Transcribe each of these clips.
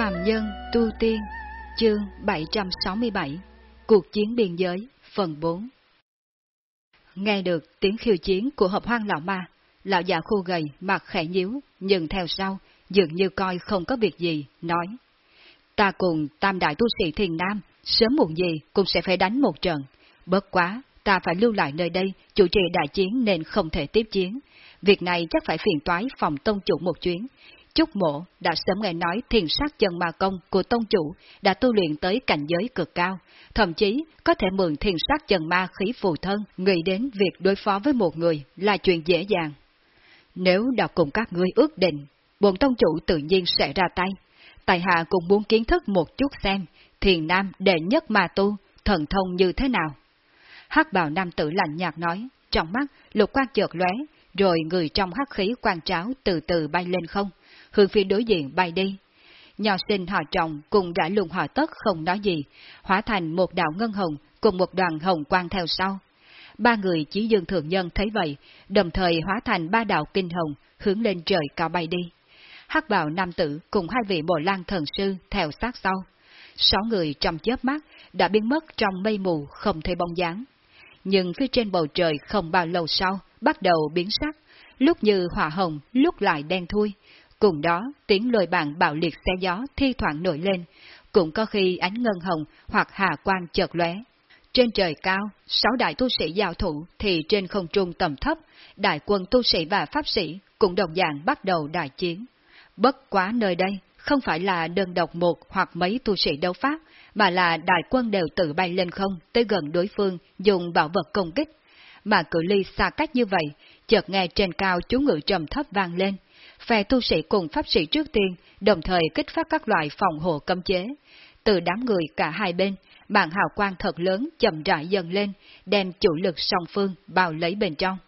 Phạm Nhân Tu Tiên Chương 767 Cuộc chiến biên giới Phần 4 Nghe được tiếng khiêu chiến của hợp hoang lão ma, lão già khu gầy mặt khẽ nhíu, nhưng theo sau, dường như coi không có việc gì, nói. Ta cùng tam đại tu sĩ thiền nam, sớm muộn gì cũng sẽ phải đánh một trận. Bất quá, ta phải lưu lại nơi đây, chủ trì đại chiến nên không thể tiếp chiến. Việc này chắc phải phiền toái phòng tông chủ một chuyến, Chúc mộ đã sớm nghe nói thiền sát chân ma công của tôn chủ đã tu luyện tới cảnh giới cực cao, thậm chí có thể mượn thiền sát chân ma khí phù thân, nghĩ đến việc đối phó với một người là chuyện dễ dàng. Nếu đã cùng các ngươi ước định, bọn tôn chủ tự nhiên sẽ ra tay. Tài hạ cũng muốn kiến thức một chút xem, thiền nam đệ nhất ma tu, thần thông như thế nào. hắc bào nam tử lạnh nhạt nói, trong mắt lục quang chợt lóe, rồi người trong hắc khí quan tráo từ từ bay lên không, hướng phía đối diện bay đi. Nhỏ sinh họ trọng cùng đã lùng họ tất không nói gì, hóa thành một đạo ngân hồng cùng một đoàn hồng quang theo sau. Ba người chí dương thượng nhân thấy vậy, đồng thời hóa thành ba đạo kinh hồng, hướng lên trời cao bay đi. hắc bào nam tử cùng hai vị bộ lan thần sư theo sát sau. Sáu người trong chớp mắt đã biến mất trong mây mù không thấy bóng dáng. Nhưng phía trên bầu trời không bao lâu sau, bắt đầu biến sắc, lúc như hỏa hồng, lúc lại đen thui, Cùng đó, tiếng lôi bàn bạo liệt xe gió thi thoảng nổi lên, cũng có khi ánh ngân hồng hoặc hà quang chợt lóe. Trên trời cao, sáu đại tu sĩ giao thủ thì trên không trung tầm thấp, đại quân tu sĩ và pháp sĩ cũng đồng dạng bắt đầu đại chiến. Bất quá nơi đây không phải là đơn độc một hoặc mấy tu sĩ đấu pháp, mà là đại quân đều tự bay lên không tới gần đối phương dùng bảo vật công kích. Mà cự ly xa cách như vậy, chợt nghe trên cao chú ngự trầm thấp vang lên, phe tu sĩ cùng pháp sĩ trước tiên, đồng thời kích phát các loại phòng hộ cấm chế. Từ đám người cả hai bên, mạng hào quang thật lớn chậm rãi dần lên, đem chủ lực song phương bao lấy bên trong.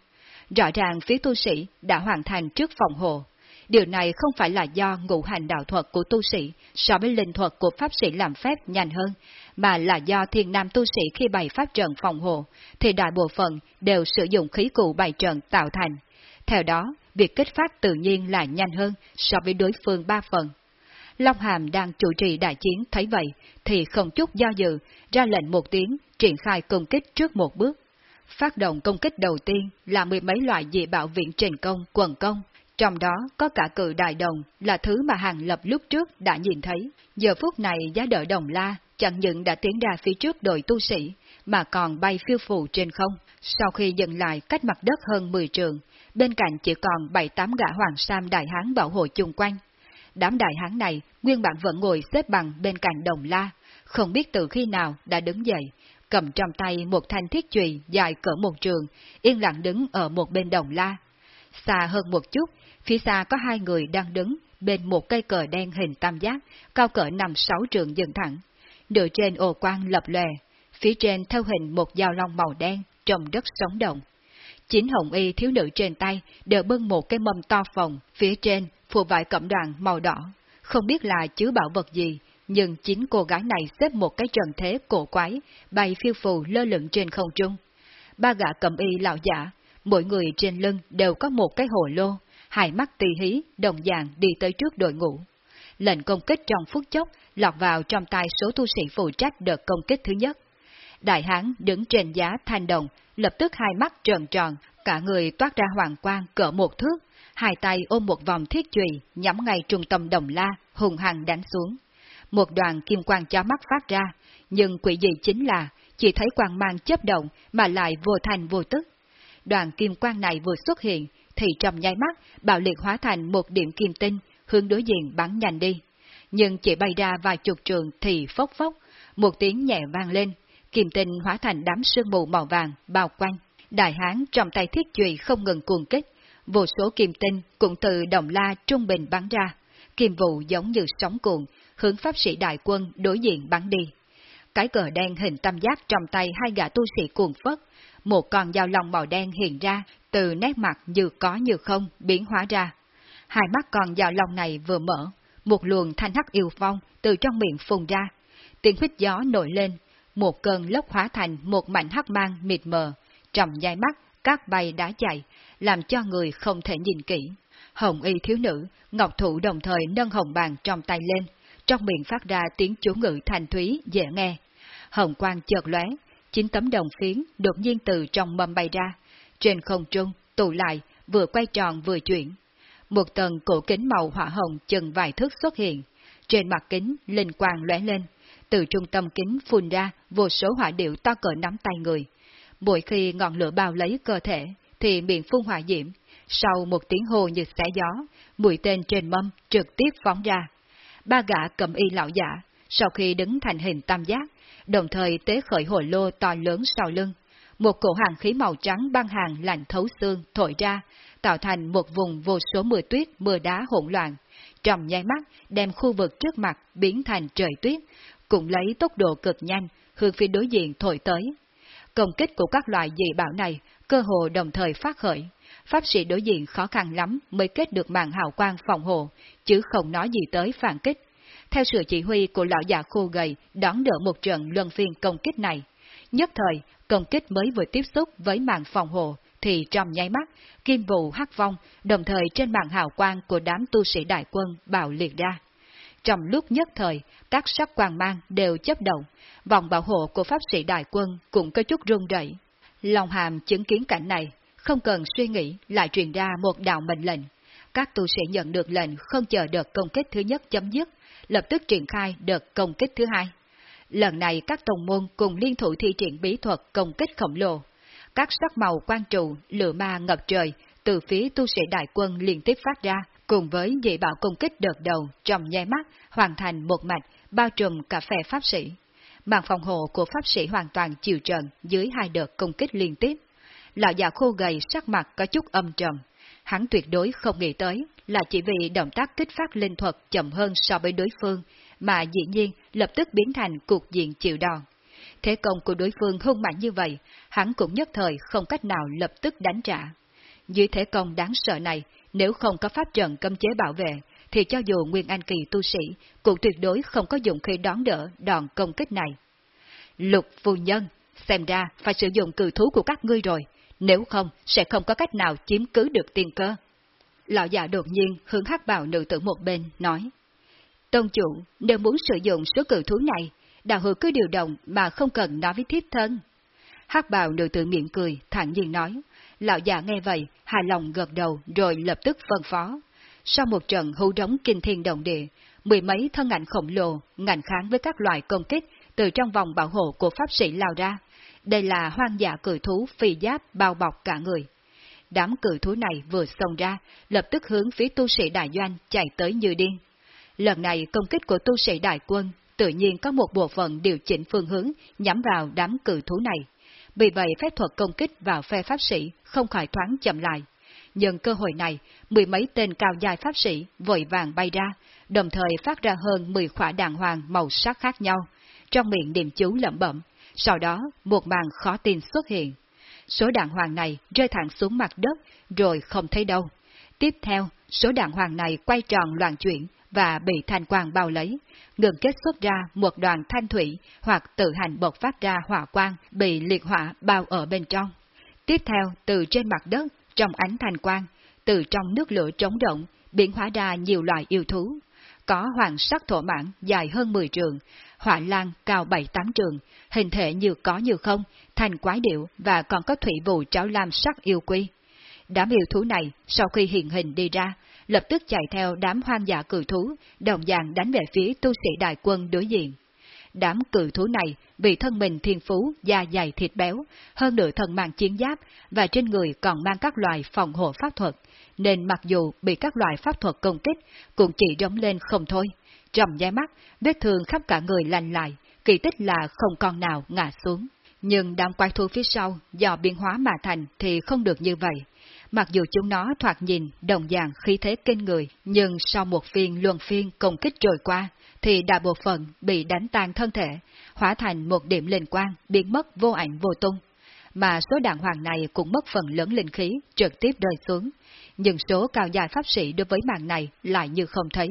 Rõ ràng phía tu sĩ đã hoàn thành trước phòng hộ. Điều này không phải là do ngũ hành đạo thuật của tu sĩ so với linh thuật của pháp sĩ làm phép nhanh hơn, mà là do thiên nam tu sĩ khi bày pháp trận phòng hộ, thì đại bộ phận đều sử dụng khí cụ bày trận tạo thành. Theo đó, việc kích phát tự nhiên là nhanh hơn so với đối phương ba phần. Long Hàm đang chủ trì đại chiến thấy vậy, thì không chút do dự, ra lệnh một tiếng, triển khai công kích trước một bước. Phát động công kích đầu tiên là mười mấy loại dị bảo viện trình công, quần công, trong đó có cả cự đại đồng là thứ mà Hàng Lập lúc trước đã nhìn thấy. Giờ phút này giá đỡ đồng la chẳng những đã tiến ra phía trước đội tu sĩ, mà còn bay phiêu phù trên không. Sau khi dừng lại cách mặt đất hơn 10 trường, bên cạnh chỉ còn bảy tám gã hoàng sam đại hán bảo hộ chung quanh. Đám đại hán này nguyên bản vẫn ngồi xếp bằng bên cạnh đồng la, không biết từ khi nào đã đứng dậy, cầm trong tay một thanh thiết chùy dài cỡ một trường, yên lặng đứng ở một bên đồng la. Xa hơn một chút, phía xa có hai người đang đứng bên một cây cờ đen hình tam giác, cao cỡ nằm sáu trường dựng thẳng. Nửa trên ồ quang lập lòe, phía trên theo hình một dao long màu đen, trong đất sống động. Chính hồng y thiếu nữ trên tay đều bưng một cái mâm to phòng, phía trên phủ vải cẩm đoàn màu đỏ. Không biết là chứa bảo vật gì, nhưng chính cô gái này xếp một cái trần thế cổ quái, bay phiêu phù lơ lửng trên không trung. Ba gã cầm y lão giả, mỗi người trên lưng đều có một cái hồ lô, hai mắt tì hí, đồng dạng đi tới trước đội ngũ. Lệnh công kích trong phút chốc lọt vào trong tay số tu sĩ phụ trách đợt công kích thứ nhất. Đại hán đứng trên giá thanh đồng, lập tức hai mắt trợn tròn, cả người toát ra hoàng quang cỡ một thước, hai tay ôm một vòng thiết chùy nhắm ngay trung tâm đồng la, hùng hằng đánh xuống. Một đoàn kim quang chói mắt phát ra, nhưng quỷ dị chính là chỉ thấy quang mang chớp động mà lại vô thành vô tức. Đoàn kim quang này vừa xuất hiện, thì trong nháy mắt bạo liệt hóa thành một điểm kim tinh, hướng đối diện bắn nhanh đi. Nhưng chỉ bay ra vài chục trường thì phốc phốc, một tiếng nhẹ vang lên, kim tinh hóa thành đám sương mù màu vàng bao quanh. Đại hán trong tay thiết chùy không ngừng cuồng kích, vô số kim tinh cũng từ đồng la trung bình bắn ra, kim vụ giống như sóng cuồng, hướng pháp sĩ đại quân đối diện bắn đi. Cái cờ đen hình tam giác trong tay hai gã tu sĩ cuồng phất, một con dao lòng màu đen hiện ra, từ nét mặt như có như không biến hóa ra. Hai mắt con dao lòng này vừa mở, một luồng thanh hắc yêu phong từ trong miệng phun ra. Tiếng huyết gió nổi lên, một cơn lốc hóa thành một mảnh hắc mang mịt mờ, trong nhai mắt, các bay đã chạy, làm cho người không thể nhìn kỹ. Hồng y thiếu nữ, ngọc thủ đồng thời nâng hồng bàn trong tay lên, trong miệng phát ra tiếng chú ngữ thanh thúy dễ nghe. Hồng quang chợt lóe, chín tấm đồng phiến đột nhiên từ trong mâm bay ra, trên không trung tụ lại, vừa quay tròn vừa chuyển. Một tầng cổ kính màu hỏa hồng chừng vài thước xuất hiện, trên mặt kính linh quang lóe lên, từ trung tâm kính phun ra vô số hỏa điệu to cỡ nắm tay người. Mỗi khi ngọn lửa bao lấy cơ thể, thì miệng phun hỏa diễm, sau một tiếng hô như xé gió, mũi tên trên mâm trực tiếp phóng ra. Ba gã cầm y lão giả, sau khi đứng thành hình tam giác, đồng thời tế khởi hồi lô to lớn sau lưng. Một cổ hàng khí màu trắng băng hàng lạnh thấu xương thổi ra, tạo thành một vùng vô số mưa tuyết, mưa đá hỗn loạn. Trong nháy mắt, đem khu vực trước mặt biến thành trời tuyết, cũng lấy tốc độ cực nhanh, hướng phía đối diện thổi tới. Công kích của các loại dị bảo này cơ hồ đồng thời phát khởi. Pháp sĩ đối diện khó khăn lắm mới kết được màn hào quang phòng hộ, chứ không nói gì tới phản kích. Theo sự chỉ huy của lão già khô gầy đón đỡ một trận luân phiên công kích này. Nhất thời, công kích mới vừa tiếp xúc với màn phòng hộ, thì trong nháy mắt, kim vụ hắc vong, đồng thời trên màn hào quang của đám tu sĩ đại quân bạo liệt ra. Trong lúc nhất thời, các sắc quang mang đều chấp động, vòng bảo hộ của pháp sĩ đại quân cũng có chút rung rẩy. Lòng hàm chứng kiến cảnh này, không cần suy nghĩ lại truyền ra một đạo mệnh lệnh. Các tu sĩ nhận được lệnh không chờ đợt công kích thứ nhất chấm dứt, lập tức triển khai đợt công kích thứ hai. Lần này các tổng môn cùng liên thủ thi triển bí thuật công kích khổng lồ. Các sắc màu quan trụ, lửa ma ngập trời, từ phía tu sĩ đại quân liên tiếp phát ra, cùng với dị bảo công kích đợt đầu trong nháy mắt hoàn thành một mạch, bao trùm cả phe pháp sĩ. Màn phòng hộ của pháp sĩ hoàn toàn chịu trận dưới hai đợt công kích liên tiếp. Lão già khô gầy sắc mặt có chút âm trầm. Hắn tuyệt đối không nghĩ tới là chỉ vì động tác kích phát linh thuật chậm hơn so với đối phương, mà dĩ nhiên lập tức biến thành cuộc diện chịu đòn. Thế công của đối phương hung mạnh như vậy, hắn cũng nhất thời không cách nào lập tức đánh trả. Dưới thế công đáng sợ này, nếu không có pháp trận cấm chế bảo vệ, thì cho dù Nguyên Anh Kỳ tu sĩ, cũng tuyệt đối không có dụng khi đón đỡ đòn công kích này. Lục phu nhân, xem ra phải sử dụng cử thú của các ngươi rồi, nếu không sẽ không có cách nào chiếm cứ được tiên cơ. Lão già đột nhiên hướng hắc bào nữ tử một bên, nói. Tôn chủ, nếu muốn sử dụng số cử thú này, đạo hữu cứ điều động mà không cần nói với thiếp thân. hắc bào nữ tử miệng cười, thẳng nhiên nói. Lão già nghe vậy, hài lòng gật đầu rồi lập tức phân phó. Sau một trận hú đống kinh thiên động địa, mười mấy thân ảnh khổng lồ ngành kháng với các loại công kích từ trong vòng bảo hộ của pháp sĩ lao ra. Đây là hoang dã cử thú phi giáp bao bọc cả người. Đám cử thú này vừa xông ra, lập tức hướng phía tu sĩ đại doanh chạy tới như điên. Lần này công kích của tu sĩ đại quân tự nhiên có một bộ phận điều chỉnh phương hướng nhắm vào đám cử thú này. Vì vậy phép thuật công kích vào phe pháp sĩ không khỏi thoáng chậm lại. Nhưng cơ hội này, mười mấy tên cao dài pháp sĩ vội vàng bay ra, đồng thời phát ra hơn mười khỏa đàng hoàng màu sắc khác nhau, trong miệng niệm chú lẩm bẩm. Sau đó, một màn khó tin xuất hiện. Số đàng hoàng này rơi thẳng xuống mặt đất, rồi không thấy đâu. Tiếp theo, số đàng hoàng này quay tròn loạn chuyển và bị thanh quang bao lấy, ngừng kết xuất ra một đoàn thanh thủy hoặc tự hành bộc phát ra hỏa quang bị liệt hỏa bao ở bên trong. Tiếp theo, từ trên mặt đất, trong ánh thanh quang, từ trong nước lửa trống động, biến hóa ra nhiều loại yêu thú. Có hoàng sắc thổ mãn dài hơn 10 trường, hỏa lan cao 7-8 trường, hình thể như có như không, thành quái điệu và còn có thủy vụ tráo lam sắc yêu quy. Đám yêu thú này, sau khi hiện hình đi ra, lập tức chạy theo đám hoang dã cử thú, đồng dạng đánh về phía tu sĩ đại quân đối diện. Đám cử thú này vì thân mình thiên phú, da dày thịt béo, hơn nữa thân mang chiến giáp và trên người còn mang các loại phòng hộ pháp thuật, nên mặc dù bị các loại pháp thuật công kích, cũng chỉ rống lên không thôi. Trong nháy mắt, vết thương khắp cả người lành lại, kỳ tích là không con nào ngã xuống. Nhưng đám quái thú phía sau, do biến hóa mà thành thì không được như vậy. Mặc dù chúng nó thoạt nhìn đồng dạng khí thế kinh người, nhưng sau một phiên luân phiên công kích trôi qua, thì đại bộ phận bị đánh tan thân thể, hóa thành một điểm linh quang, biến mất vô ảnh vô tung. Mà số đạn hoàng này cũng mất phần lớn linh khí, trực tiếp rơi xuống. Nhưng số cao dài pháp sĩ đối với màn này lại như không thấy,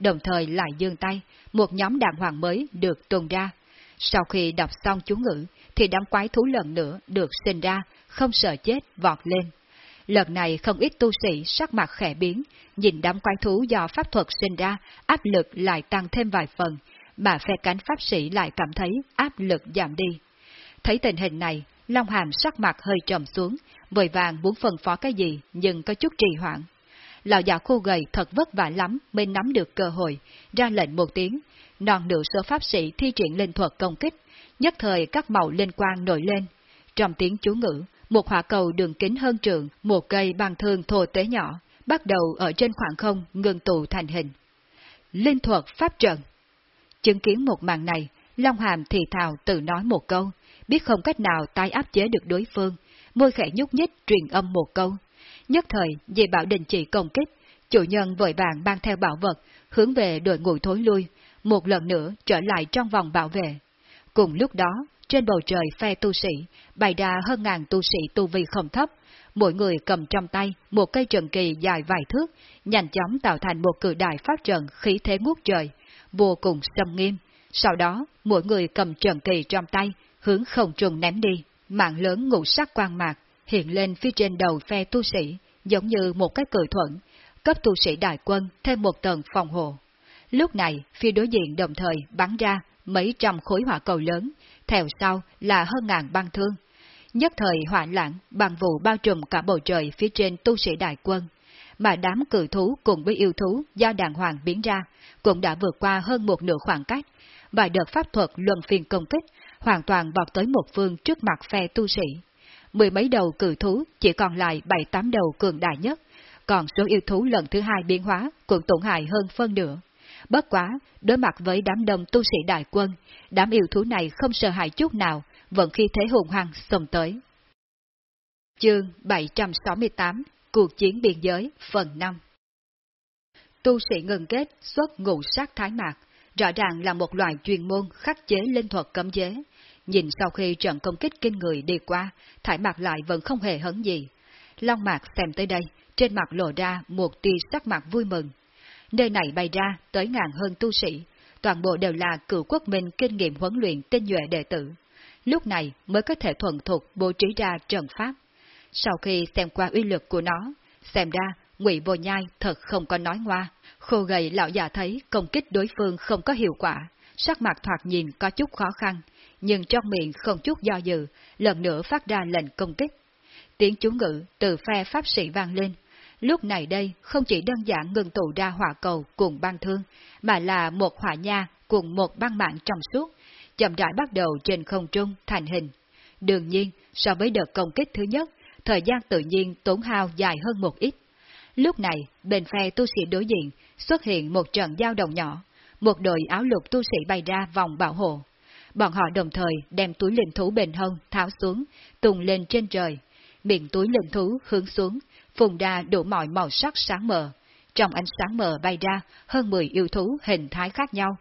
đồng thời lại dương tay, một nhóm đạn hoàng mới được tuôn ra. Sau khi đọc xong chú ngữ, thì đám quái thú lần nữa được sinh ra, không sợ chết, vọt lên. Lần này không ít tu sĩ sắc mặt khẽ biến, nhìn đám quái thú do pháp thuật sinh ra, áp lực lại tăng thêm vài phần, mà phe cánh pháp sĩ lại cảm thấy áp lực giảm đi. Thấy tình hình này, Long Hàm sắc mặt hơi trầm xuống, vội vàng muốn phân phó cái gì nhưng có chút trì hoãn. Lão già khô gầy thật vất vả lắm mới nắm được cơ hội, ra lệnh một tiếng, non nửa số pháp sĩ thi triển linh thuật công kích, nhất thời các màu linh quang nổi lên. Trong tiếng chú ngữ, một hỏa cầu đường kính hơn trường, một cây bằng thương thô tế nhỏ, bắt đầu ở trên khoảng không ngừng tụ thành hình. Linh thuật pháp trận Chứng kiến một màn này, Long Hàm thì thào tự nói một câu, biết không cách nào tái áp chế được đối phương, môi khẽ nhúc nhích truyền âm một câu. Nhất thời, về bảo đình chỉ công kích, chủ nhân vội vàng mang theo bảo vật, hướng về đội ngũ thối lui, một lần nữa trở lại trong vòng bảo vệ. Cùng lúc đó, trên bầu trời phe tu sĩ, bày ra hơn ngàn tu sĩ tu vi không thấp, mỗi người cầm trong tay một cây trần kỳ dài vài thước, nhanh chóng tạo thành một cử đại pháp trận khí thế ngút trời, vô cùng xâm nghiêm. Sau đó, mỗi người cầm trần kỳ trong tay, hướng không trùng ném đi, mạng lớn ngũ sắc quang mạc, hiện lên phía trên đầu phe tu sĩ, giống như một cái cử thuận, cấp tu sĩ đại quân thêm một tầng phòng hộ. Lúc này, phía đối diện đồng thời bắn ra mấy trăm khối hỏa cầu lớn, theo sau là hơn ngàn băng thương. Nhất thời hỏa lãng, bằng vụ bao trùm cả bầu trời phía trên tu sĩ đại quân, mà đám cử thú cùng với yêu thú do đàng hoàng biến ra, cũng đã vượt qua hơn một nửa khoảng cách, và đợt pháp thuật luân phiên công kích, hoàn toàn vọt tới một phương trước mặt phe tu sĩ. Mười mấy đầu cử thú chỉ còn lại bảy tám đầu cường đại nhất, còn số yêu thú lần thứ hai biến hóa cũng tổn hại hơn phân nửa. Bất quá, đối mặt với đám đông tu sĩ đại quân, đám yêu thú này không sợ hãi chút nào, vẫn khi thế hùng hăng xông tới. Chương 768 Cuộc chiến biên giới phần 5 Tu sĩ ngừng kết xuất ngụ sát thái mạc, rõ ràng là một loại chuyên môn khắc chế linh thuật cấm chế. Nhìn sau khi trận công kích kinh người đi qua, thải mạc lại vẫn không hề hấn gì. Long mạc xem tới đây, trên mặt lộ ra một tia sắc mặt vui mừng. Nơi này bày ra tới ngàn hơn tu sĩ, toàn bộ đều là cựu quốc minh kinh nghiệm huấn luyện tinh nhuệ đệ tử. Lúc này mới có thể thuần thục bố trí ra trận pháp. Sau khi xem qua uy lực của nó, xem ra ngụy vô nhai thật không có nói ngoa. Khô gầy lão già thấy công kích đối phương không có hiệu quả, sắc mặt thoạt nhìn có chút khó khăn, nhưng trong miệng không chút do dự, lần nữa phát ra lệnh công kích. Tiếng chú ngữ từ phe pháp sĩ vang lên, Lúc này đây không chỉ đơn giản ngừng tụ ra hỏa cầu cùng băng thương, mà là một hỏa nha cùng một băng mạng trong suốt, chậm rãi bắt đầu trên không trung thành hình. Đương nhiên, so với đợt công kích thứ nhất, thời gian tự nhiên tốn hao dài hơn một ít. Lúc này, bên phe tu sĩ đối diện xuất hiện một trận giao động nhỏ, một đội áo lục tu sĩ bay ra vòng bảo hộ. Bọn họ đồng thời đem túi linh thú bền hông tháo xuống, tung lên trên trời. Miệng túi linh thú hướng xuống, phùng đa đủ mọi màu sắc sáng mờ. Trong ánh sáng mờ bay ra hơn 10 yêu thú hình thái khác nhau.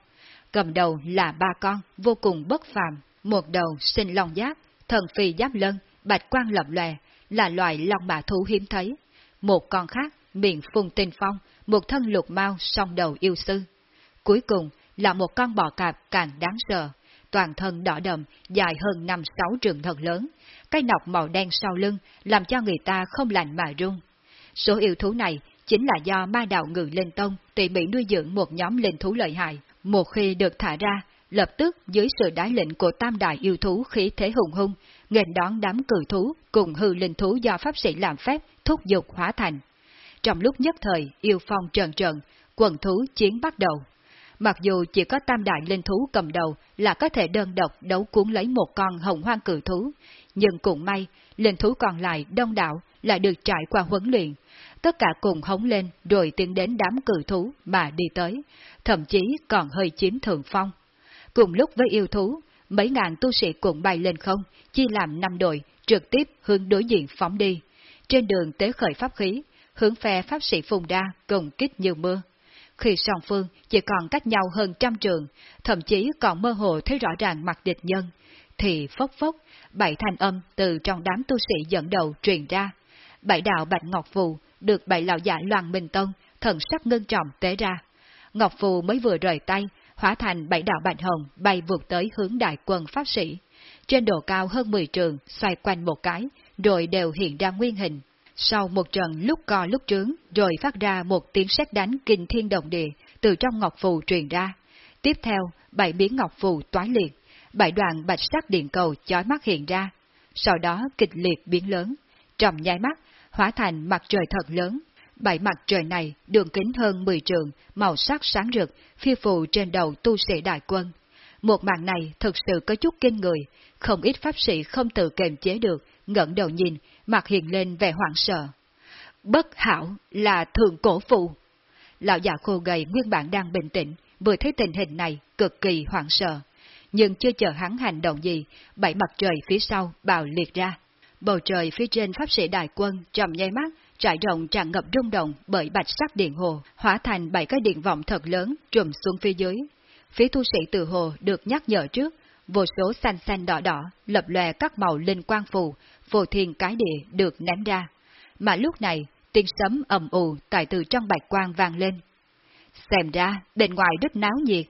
Cầm đầu là ba con vô cùng bất phàm, một đầu sinh long giáp, thần phi giáp lân, bạch quang lập lòe, là loài long bả thú hiếm thấy. Một con khác, miệng phun tinh phong, một thân lục mau song đầu yêu sư. Cuối cùng là một con bò cạp càng đáng sợ, toàn thân đỏ đậm, dài hơn năm sáu trường thật lớn, cái nọc màu đen sau lưng làm cho người ta không lạnh mà run. Số yêu thú này chính là do ma đạo ngự lên tông tỉ mỉ nuôi dưỡng một nhóm linh thú lợi hại. Một khi được thả ra, lập tức dưới sự đái lệnh của tam đại yêu thú khí thế hùng hung, nghênh đón đám cử thú cùng hư linh thú do pháp sĩ làm phép thúc dục hóa thành. Trong lúc nhất thời yêu phong trần trần, quần thú chiến bắt đầu. Mặc dù chỉ có tam đại linh thú cầm đầu là có thể đơn độc đấu cuốn lấy một con hồng hoang cử thú, nhưng cũng may, linh thú còn lại đông đảo lại được trải qua huấn luyện. Tất cả cùng hống lên rồi tiến đến đám cử thú mà đi tới, thậm chí còn hơi chiếm thượng phong. Cùng lúc với yêu thú, mấy ngàn tu sĩ cũng bay lên không, chia làm năm đội, trực tiếp hướng đối diện phóng đi. Trên đường tế khởi pháp khí, hướng phe pháp sĩ phùng đa cùng kích như mưa. Khi song phương chỉ còn cách nhau hơn trăm trường, thậm chí còn mơ hồ thấy rõ ràng mặt địch nhân, thì phốc phốc, bảy thanh âm từ trong đám tu sĩ dẫn đầu truyền ra. Bảy đạo Bạch Ngọc Phù được bảy lão giả Loan minh tông, thần sắc ngưng trọng tế ra. Ngọc Phù mới vừa rời tay, hóa thành bảy đạo Bạch Hồng bay vượt tới hướng đại quân pháp sĩ. Trên độ cao hơn 10 trường, xoay quanh một cái, rồi đều hiện ra nguyên hình. Sau một trận lúc co lúc trướng, rồi phát ra một tiếng sét đánh kinh thiên động địa từ trong ngọc phù truyền ra. Tiếp theo, bảy biến ngọc phù toái liệt, bảy đoạn bạch sắc điện cầu chói mắt hiện ra. Sau đó kịch liệt biến lớn, trong nháy mắt, hóa thành mặt trời thật lớn. Bảy mặt trời này đường kính hơn 10 trường, màu sắc sáng rực, phi phù trên đầu tu sĩ đại quân. Một màn này thực sự có chút kinh người, không ít pháp sĩ không tự kềm chế được, ngẩng đầu nhìn, mặt hiện lên vẻ hoảng sợ. Bất hảo là thượng cổ phụ. Lão già khô gầy nguyên bản đang bình tĩnh, vừa thấy tình hình này cực kỳ hoảng sợ. Nhưng chưa chờ hắn hành động gì, bảy mặt trời phía sau bào liệt ra. Bầu trời phía trên pháp sĩ đại quân trầm nháy mắt, trải rộng tràn ngập rung động bởi bạch sắc điện hồ, hóa thành bảy cái điện vọng thật lớn trùm xuống phía dưới. Phía tu sĩ từ hồ được nhắc nhở trước, vô số xanh xanh đỏ đỏ, lập lòe các màu linh quang phù, vô thiên cái địa được ném ra. Mà lúc này, tiếng sấm ầm ù tại từ trong bạch quang vang lên. Xem ra, bên ngoài rất náo nhiệt.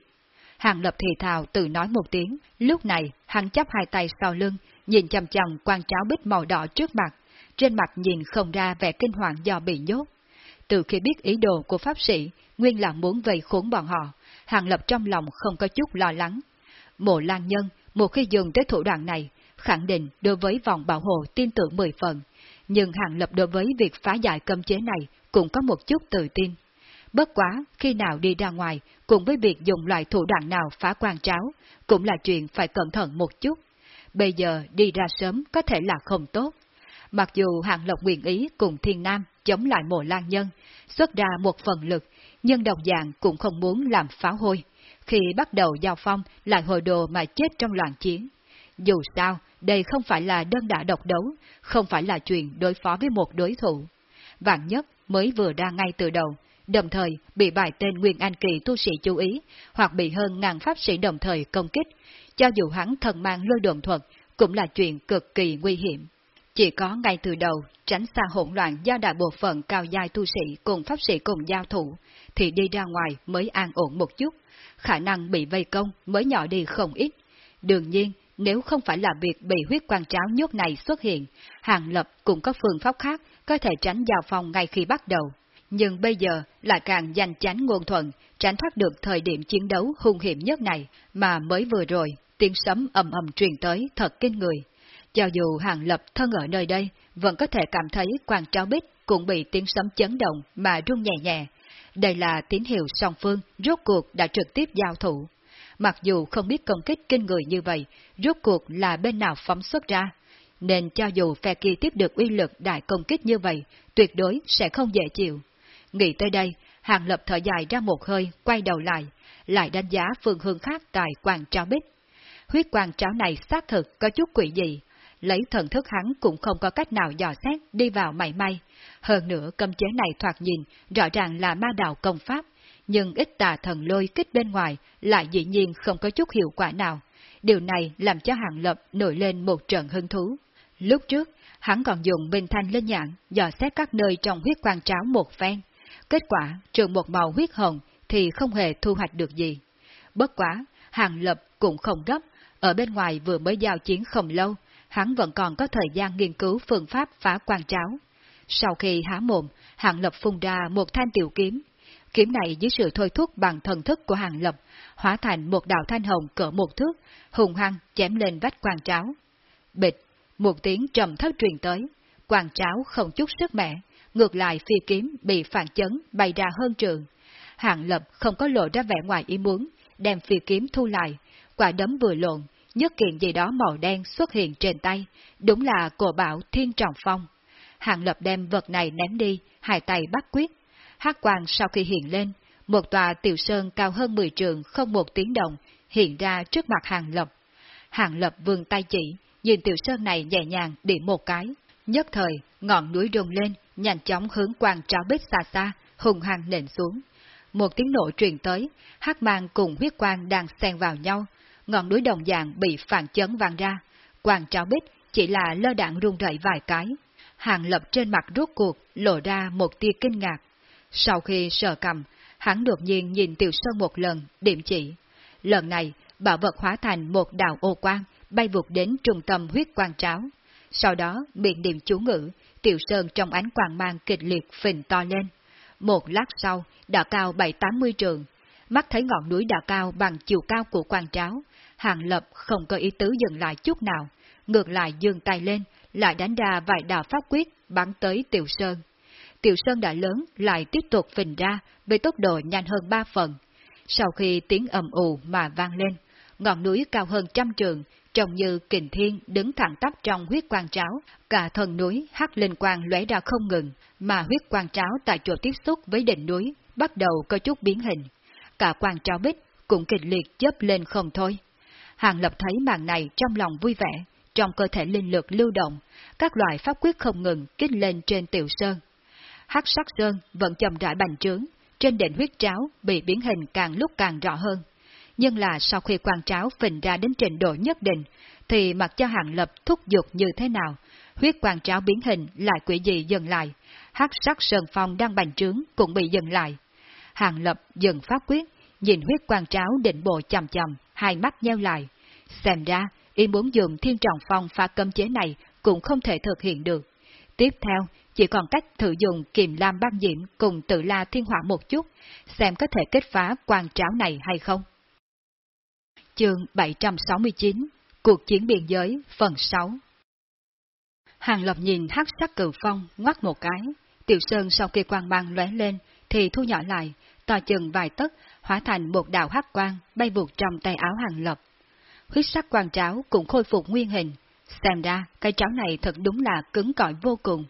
Hàng lập thì thào tự nói một tiếng, lúc này hắn chắp hai tay sau lưng, nhìn chầm chầm quan tráo bích màu đỏ trước mặt, trên mặt nhìn không ra vẻ kinh hoàng do bị nhốt. Từ khi biết ý đồ của pháp sĩ, nguyên là muốn vây khốn bọn họ, Hàng Lập trong lòng không có chút lo lắng. Mộ Lan Nhân, một khi dùng tới thủ đoạn này, khẳng định đối với vòng bảo hộ tin tưởng mười phần, nhưng Hàng Lập đối với việc phá giải cấm chế này cũng có một chút tự tin. Bất quá, khi nào đi ra ngoài, cùng với việc dùng loại thủ đoạn nào phá quan tráo, cũng là chuyện phải cẩn thận một chút. Bây giờ đi ra sớm có thể là không tốt. Mặc dù Hàng Lộc nguyện ý cùng Thiên Nam chống lại mộ lan nhân, xuất ra một phần lực, nhưng đồng dạng cũng không muốn làm pháo hôi. Khi bắt đầu giao phong lại hồi đồ mà chết trong loạn chiến. Dù sao, đây không phải là đơn đả độc đấu, không phải là chuyện đối phó với một đối thủ. Vạn nhất mới vừa ra ngay từ đầu, đồng thời bị bài tên Nguyên Anh Kỳ tu sĩ chú ý, hoặc bị hơn ngàn pháp sĩ đồng thời công kích, cho dù hắn thần mang lôi đồn thuật, cũng là chuyện cực kỳ nguy hiểm. Chỉ có ngay từ đầu, tránh xa hỗn loạn do đại bộ phận cao giai tu sĩ cùng pháp sĩ cùng giao thủ, thì đi ra ngoài mới an ổn một chút, khả năng bị vây công mới nhỏ đi không ít. Đương nhiên, nếu không phải là việc bị huyết quan tráo nhốt này xuất hiện, Hàng Lập cũng có phương pháp khác có thể tránh giao phong ngay khi bắt đầu. Nhưng bây giờ lại càng giành tránh ngôn thuận, tránh thoát được thời điểm chiến đấu hung hiểm nhất này, mà mới vừa rồi, tiếng sấm ầm ầm truyền tới thật kinh người. Cho dù Hàng Lập thân ở nơi đây, vẫn có thể cảm thấy quan tráo bích cũng bị tiếng sấm chấn động mà rung nhẹ nhẹ. Đây là tín hiệu song phương rốt cuộc đã trực tiếp giao thủ. Mặc dù không biết công kích kinh người như vậy, rốt cuộc là bên nào phóng xuất ra, nên cho dù phe kia tiếp được uy lực đại công kích như vậy, tuyệt đối sẽ không dễ chịu. Nghĩ tới đây, Hàng Lập thở dài ra một hơi, quay đầu lại, lại đánh giá phương hướng khác tại quan tráo bích. Huyết quan tráo này xác thực có chút quỷ dị, lấy thần thức hắn cũng không có cách nào dò xét đi vào mảy may. Hơn nữa cầm chế này thoạt nhìn rõ ràng là ma đạo công pháp, nhưng ít tà thần lôi kích bên ngoài lại dĩ nhiên không có chút hiệu quả nào. Điều này làm cho Hàng Lập nổi lên một trận hứng thú. Lúc trước, hắn còn dùng bình thanh lên nhãn dò xét các nơi trong huyết quan tráo một phen. Kết quả, trừ một màu huyết hồng thì không hề thu hoạch được gì. Bất quá, Hàng Lập cũng không gấp, ở bên ngoài vừa mới giao chiến không lâu, hắn vẫn còn có thời gian nghiên cứu phương pháp phá quan tráo. Sau khi há mồm, Hàng Lập phun ra một thanh tiểu kiếm. Kiếm này dưới sự thôi thúc bằng thần thức của Hàng Lập, hóa thành một đạo thanh hồng cỡ một thước, hùng hăng chém lên vách quang tráo. Bịch, một tiếng trầm thất truyền tới, quang tráo không chút sức mẻ, ngược lại phi kiếm bị phản chấn bay ra hơn trường. Hàng Lập không có lộ ra vẻ ngoài ý muốn, đem phi kiếm thu lại, quả đấm vừa lộn, nhất kiện gì đó màu đen xuất hiện trên tay, đúng là cổ bảo thiên trọng phong. Hàng lập đem vật này ném đi, hai tay bắt quyết hắc quang sau khi hiện lên, một tòa tiểu sơn cao hơn 10 trường không một tiếng động hiện ra trước mặt hàng lập. Hàng lập vươn tay chỉ, nhìn tiểu sơn này nhẹ nhàng điểm một cái. Nhất thời, ngọn núi rung lên, nhanh chóng hướng quang tráo bích xa xa, hùng hăng nện xuống. Một tiếng nổ truyền tới, hắc mang cùng huyết quang đang xen vào nhau, ngọn núi đồng dạng bị phản chấn vang ra, quang tráo bích chỉ là lơ đạn rung rẩy vài cái. Hàng lập trên mặt rốt cuộc lộ ra một tia kinh ngạc. Sau khi sờ cầm, hắn đột nhiên nhìn Tiểu Sơn một lần, điểm chỉ. Lần này, bảo vật hóa thành một đạo ô quang, bay vụt đến trung tâm huyết quang tráo. Sau đó, miệng niệm chú ngữ, Tiểu Sơn trong ánh quang mang kịch liệt phình to lên. Một lát sau, đã cao bảy tám mươi trường. Mắt thấy ngọn núi đã cao bằng chiều cao của quang tráo, Hàng Lập không có ý tứ dừng lại chút nào, ngược lại dương tay lên, lại đánh ra vài đạo pháp quyết bắn tới Tiểu Sơn. Tiểu Sơn đã lớn lại tiếp tục phình ra với tốc độ nhanh hơn ba phần. Sau khi tiếng ầm ù mà vang lên, ngọn núi cao hơn trăm trường, trông như kình thiên đứng thẳng tắp trong huyết quang tráo, cả thần núi hắc linh quang lóe ra không ngừng, mà huyết quang tráo tại chỗ tiếp xúc với đỉnh núi bắt đầu có chút biến hình. Cả quang tráo bích cũng kịch liệt chớp lên không thôi. Hàng Lập thấy màn này trong lòng vui vẻ, trong cơ thể linh lực lưu động, các loại pháp quyết không ngừng kích lên trên tiểu sơn. Hắc sắc sơn vẫn chậm rãi bành trướng, trên đỉnh huyết tráo bị biến hình càng lúc càng rõ hơn. Nhưng là sau khi quan tráo phình ra đến trình độ nhất định, thì mặc cho hàng lập thúc giục như thế nào, huyết quan tráo biến hình lại quỷ dị dừng lại, hắc sắc sơn phong đang bành trướng cũng bị dừng lại. Hàng lập dừng pháp quyết, nhìn huyết quan tráo định bộ chầm chầm, hai mắt nheo lại. Xem ra, y muốn dùng thiên trọng phong phá cấm chế này cũng không thể thực hiện được. Tiếp theo, chỉ còn cách thử dùng kiềm lam băng diễm cùng tự la thiên hỏa một chút, xem có thể kết phá quan tráo này hay không. Chương 769 Cuộc chiến biên giới phần 6 Hàng Lập nhìn hắc sắc cửu phong ngoắt một cái, Tiểu Sơn sau khi quang băng lóe lên thì thu nhỏ lại, to chừng vài tấc, hóa thành một đạo hắc quang bay vụt trong tay áo Hàng Lập. Huyết sắc quang tráo cũng khôi phục nguyên hình, xem ra cái tráo này thật đúng là cứng cỏi vô cùng.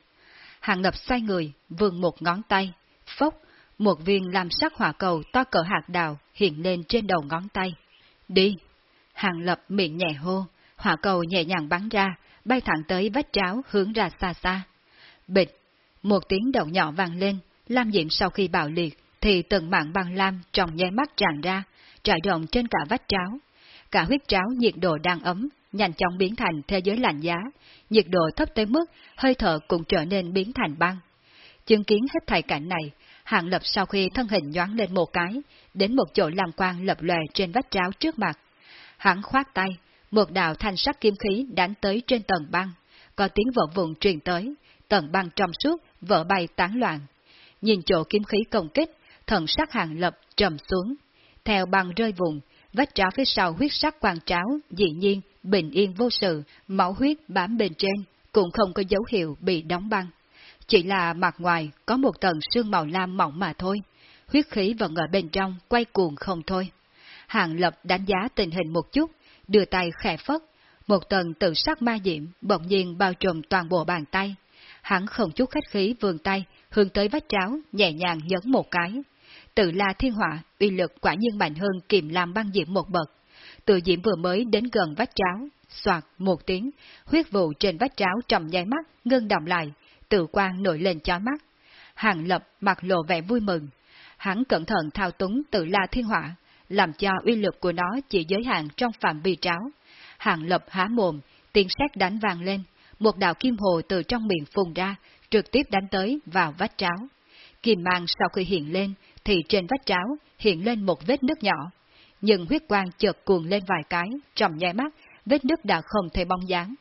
Hàng Lập xoay người, vươn một ngón tay, phốc, một viên làm sắc hỏa cầu to cỡ hạt đào hiện lên trên đầu ngón tay. Đi! Hàng Lập miệng nhẹ hô, hỏa cầu nhẹ nhàng bắn ra, bay thẳng tới vách tráo hướng ra xa xa. Bịch! Một tiếng động nhỏ vang lên, lam diệm sau khi bạo liệt, thì từng mạng băng lam trong nháy mắt tràn ra, trải rộng trên cả vách tráo. Cả huyết tráo nhiệt độ đang ấm, nhanh chóng biến thành thế giới lạnh giá, nhiệt độ thấp tới mức hơi thở cũng trở nên biến thành băng. Chứng kiến hết thảy cảnh này, Hạng Lập sau khi thân hình nhoáng lên một cái, đến một chỗ làm quang lập lòe trên vách tráo trước mặt. Hắn khoát tay, một đạo thanh sắc kim khí đánh tới trên tầng băng, có tiếng vỡ vụn truyền tới, tầng băng trong suốt, vỡ bay tán loạn. Nhìn chỗ kim khí công kích, thần sắc Hạng Lập trầm xuống. Theo băng rơi vùng, vách tráo phía sau huyết sắc quang tráo, dĩ nhiên, bình yên vô sự, máu huyết bám bên trên, cũng không có dấu hiệu bị đóng băng. Chỉ là mặt ngoài có một tầng sương màu lam mỏng mà thôi, huyết khí vẫn ở bên trong, quay cuồng không thôi. Hàng Lập đánh giá tình hình một chút, đưa tay khẽ phất, một tầng tự sắc ma diệm bỗng nhiên bao trùm toàn bộ bàn tay. Hắn không chút khách khí vươn tay, hướng tới vách tráo, nhẹ nhàng nhấn một cái. Tự la thiên hỏa, uy lực quả nhiên mạnh hơn kiềm làm băng diễm một bậc từ diễm vừa mới đến gần vách tráo, soạt một tiếng, huyết vụ trên vách tráo trầm nháy mắt, ngưng động lại, tự quang nổi lên chói mắt. Hàng lập mặt lộ vẻ vui mừng. Hắn cẩn thận thao túng tự la thiên hỏa, làm cho uy lực của nó chỉ giới hạn trong phạm vi tráo. Hàng lập há mồm, tiếng sét đánh vang lên, một đạo kim hồ từ trong miệng phun ra, trực tiếp đánh tới vào vách tráo. Kim mang sau khi hiện lên, thì trên vách tráo hiện lên một vết nước nhỏ. Nhưng huyết quang chợt cuồng lên vài cái, trong nháy mắt, vết nước đã không thể bóng dáng.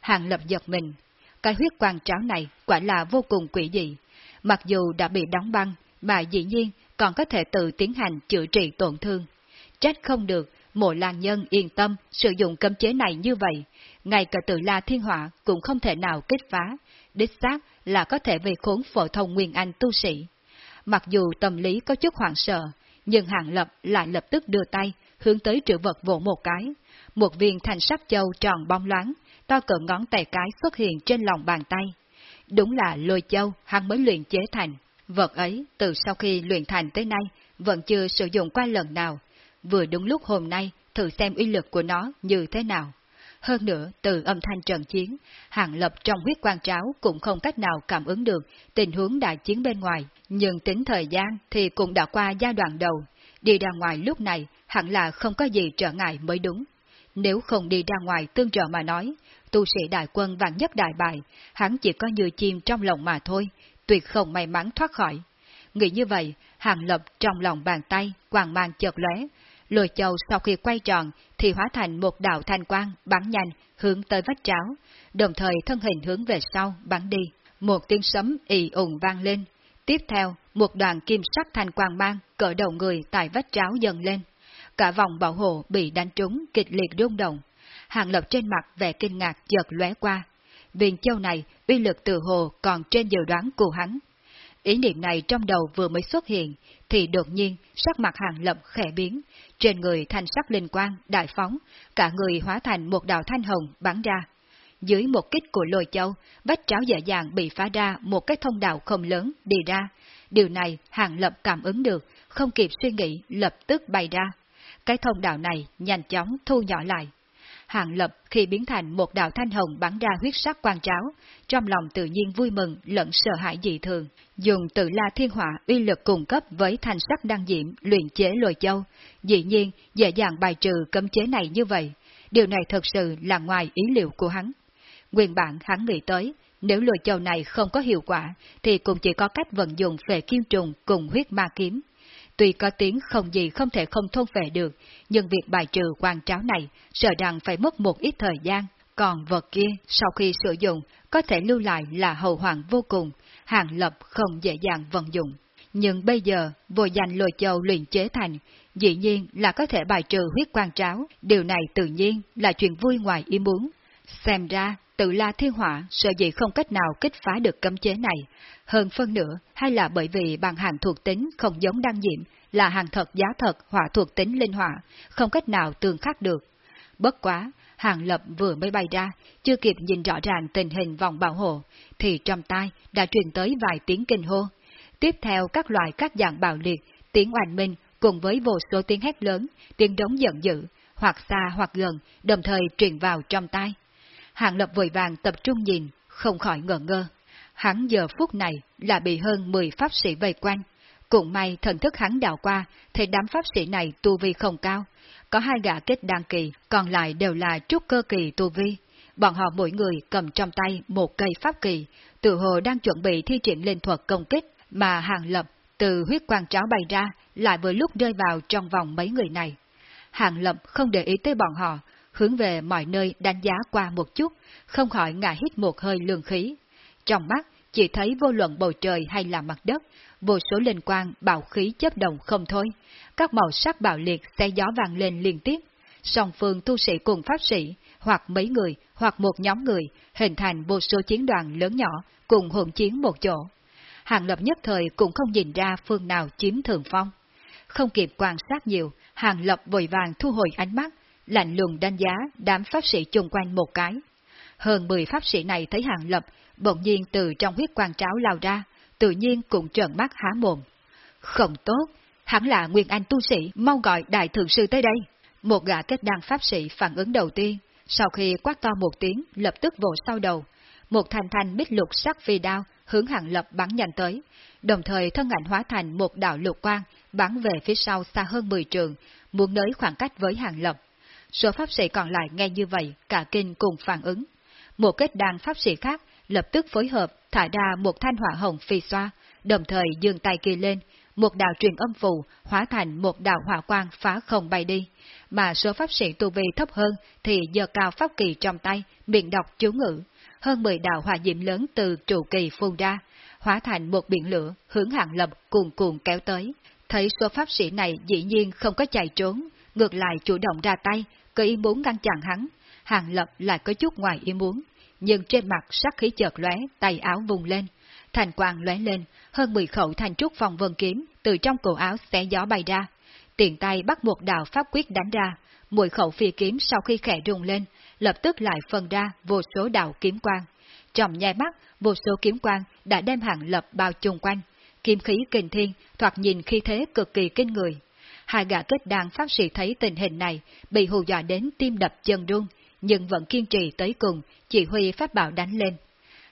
Hàng lập giật mình, cái huyết quang tráo này quả là vô cùng quỷ dị. Mặc dù đã bị đóng băng, mà dĩ nhiên còn có thể tự tiến hành chữa trị tổn thương. Trách không được, mộ làng nhân yên tâm sử dụng cấm chế này như vậy, ngay cả tự la thiên hỏa cũng không thể nào kết phá, đích xác là có thể về khốn phổ thông nguyên anh tu sĩ. Mặc dù tâm lý có chút hoảng sợ, nhưng Hàng Lập lại lập tức đưa tay, hướng tới trữ vật vỗ một cái. Một viên thành sắc châu tròn bóng loáng, to cỡ ngón tay cái xuất hiện trên lòng bàn tay. Đúng là lôi châu hắn mới luyện chế thành. Vật ấy, từ sau khi luyện thành tới nay, vẫn chưa sử dụng qua lần nào. Vừa đúng lúc hôm nay, thử xem uy lực của nó như thế nào. Hơn nữa, từ âm thanh trận chiến, Hàng Lập trong huyết quan tráo cũng không cách nào cảm ứng được tình huống đại chiến bên ngoài, nhưng tính thời gian thì cũng đã qua giai đoạn đầu. Đi ra ngoài lúc này hẳn là không có gì trở ngại mới đúng. Nếu không đi ra ngoài tương trợ mà nói, tu sĩ đại quân vạn nhất đại bại, hắn chỉ có như chim trong lòng mà thôi, tuyệt không may mắn thoát khỏi. Nghĩ như vậy, Hàng Lập trong lòng bàn tay, quàng mang chợt lóe, Lôi châu sau khi quay tròn thì hóa thành một đạo thanh quang bắn nhanh hướng tới vách tráo, đồng thời thân hình hướng về sau bắn đi. Một tiếng sấm ì ủng vang lên. Tiếp theo, một đoàn kim sắc thành quang mang cỡ đầu người tại vách tráo dần lên. Cả vòng bảo hộ bị đánh trúng kịch liệt rung động. Hàng lập trên mặt vẻ kinh ngạc chợt lóe qua. Viên châu này uy lực từ hồ còn trên dự đoán của hắn. Ý niệm này trong đầu vừa mới xuất hiện, thì đột nhiên sắc mặt hàng lập khẽ biến, trên người thanh sắc linh quang, đại phóng, cả người hóa thành một đạo thanh hồng bắn ra. Dưới một kích của lôi châu, vách tráo dễ dàng bị phá ra một cái thông đạo không lớn đi ra. Điều này hàng lập cảm ứng được, không kịp suy nghĩ lập tức bay ra. Cái thông đạo này nhanh chóng thu nhỏ lại. Hàng lập khi biến thành một đạo thanh hồng bắn ra huyết sắc quan tráo, trong lòng tự nhiên vui mừng lẫn sợ hãi dị thường, dùng tự la thiên hỏa uy lực cung cấp với thanh sắc đăng diệm luyện chế lồi châu, dĩ nhiên dễ dàng bài trừ cấm chế này như vậy. Điều này thật sự là ngoài ý liệu của hắn. Nguyên bản hắn nghĩ tới, nếu lùi châu này không có hiệu quả, thì cũng chỉ có cách vận dụng về kim trùng cùng huyết ma kiếm. Tuy có tiếng không gì không thể không thôn về được, nhưng việc bài trừ quan tráo này sợ rằng phải mất một ít thời gian, còn vật kia sau khi sử dụng có thể lưu lại là hậu hoàng vô cùng, hàng lập không dễ dàng vận dụng. Nhưng bây giờ, vô danh lôi châu luyện chế thành, dĩ nhiên là có thể bài trừ huyết quan tráo, điều này tự nhiên là chuyện vui ngoài ý muốn. Xem ra, tự la thiên hỏa sợ dĩ không cách nào kích phá được cấm chế này. Hơn phân nữa, hay là bởi vì bằng hàng thuộc tính không giống đăng diệm, là hàng thật giá thật hỏa thuộc tính linh hỏa, không cách nào tương khắc được. Bất quá, hàng lập vừa mới bay ra, chưa kịp nhìn rõ ràng tình hình vòng bảo hộ, thì trong tai đã truyền tới vài tiếng kinh hô. Tiếp theo các loại các dạng bạo liệt, tiếng oanh minh cùng với vô số tiếng hét lớn, tiếng đống giận dữ, hoặc xa hoặc gần, đồng thời truyền vào trong tai. Hàng lập vội vàng tập trung nhìn, không khỏi ngờ ngơ. Hắn giờ phút này là bị hơn 10 pháp sĩ vây quanh. Cũng may thần thức hắn đào qua, thì đám pháp sĩ này tu vi không cao. Có hai gã kết đăng kỳ, còn lại đều là trúc cơ kỳ tu vi. Bọn họ mỗi người cầm trong tay một cây pháp kỳ, tự hồ đang chuẩn bị thi triển lên thuật công kích, mà hàng lập từ huyết quang tráo bay ra, lại vừa lúc rơi vào trong vòng mấy người này. Hàng lập không để ý tới bọn họ, hướng về mọi nơi đánh giá qua một chút, không khỏi ngài hít một hơi lương khí. Trong mắt, chỉ thấy vô luận bầu trời hay là mặt đất, vô số linh quang bạo khí chấp động không thôi, các màu sắc bạo liệt xe gió vàng lên liên tiếp. Song phương tu sĩ cùng pháp sĩ, hoặc mấy người, hoặc một nhóm người, hình thành vô số chiến đoàn lớn nhỏ, cùng hỗn chiến một chỗ. Hàng lập nhất thời cũng không nhìn ra phương nào chiếm thường phong. Không kịp quan sát nhiều, hàng lập vội vàng thu hồi ánh mắt, lạnh lùng đánh giá đám pháp sĩ chung quanh một cái. Hơn 10 pháp sĩ này thấy hàng lập, bỗng nhiên từ trong huyết quang tráo lao ra, tự nhiên cũng trợn mắt há mồm. Không tốt, hẳn là nguyên anh tu sĩ, mau gọi đại thượng sư tới đây. Một gã kết đăng pháp sĩ phản ứng đầu tiên, sau khi quát to một tiếng, lập tức vỗ sau đầu. Một thành thanh bích lục sắc phi đao hướng hàng lập bắn nhanh tới, đồng thời thân ảnh hóa thành một đạo lục quang bắn về phía sau xa hơn 10 trường, muốn nới khoảng cách với hàng lập. Số pháp sĩ còn lại nghe như vậy, cả kinh cùng phản ứng. Một kết đàn pháp sĩ khác lập tức phối hợp thả ra một thanh hỏa hồng phi xoa, đồng thời dương tay kia lên, một đạo truyền âm phù hóa thành một đạo hỏa quang phá không bay đi, mà số pháp sĩ tu vi thấp hơn thì giờ cao pháp kỳ trong tay, miệng đọc chú ngữ, hơn 10 đạo hỏa diễm lớn từ trụ kỳ phun ra, hóa thành một biển lửa hướng hạng lập cuồn cuộn kéo tới. Thấy số pháp sĩ này dĩ nhiên không có chạy trốn, ngược lại chủ động ra tay, cơ ý muốn ngăn chặn hắn, hàng lập lại có chút ngoài ý muốn, nhưng trên mặt sắc khí chợt lóe, tay áo vùng lên, thành quang lóe lên, hơn 10 khẩu thành trúc phòng vân kiếm từ trong cổ áo xé gió bay ra, tiện tay bắt một đạo pháp quyết đánh ra, mùi khẩu phi kiếm sau khi khẽ rung lên, lập tức lại phân ra vô số đạo kiếm quang. Trong nhai mắt, vô số kiếm quang đã đem hàng lập bao chung quanh, kiếm khí kinh thiên, thoạt nhìn khi thế cực kỳ kinh người. Hai gã kết đàn pháp sĩ thấy tình hình này, bị hù dọa đến tim đập chân run, nhưng vẫn kiên trì tới cùng, chỉ huy pháp bảo đánh lên.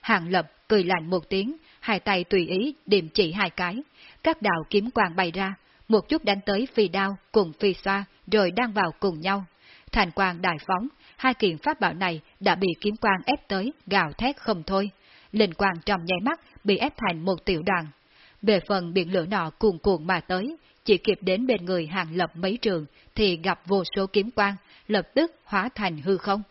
Hàng lập cười lạnh một tiếng, hai tay tùy ý điểm chỉ hai cái, các đạo kiếm quang bay ra, một chút đánh tới phi đao cùng phi xoa, rồi đang vào cùng nhau. Thành quang đại phóng, hai kiện pháp bảo này đã bị kiếm quang ép tới, gào thét không thôi. Linh quang trong nháy mắt bị ép thành một tiểu đoàn. Về phần biển lửa nọ cuồn cuộn mà tới, chỉ kịp đến bên người hàng lập mấy trường thì gặp vô số kiếm quang, lập tức hóa thành hư không.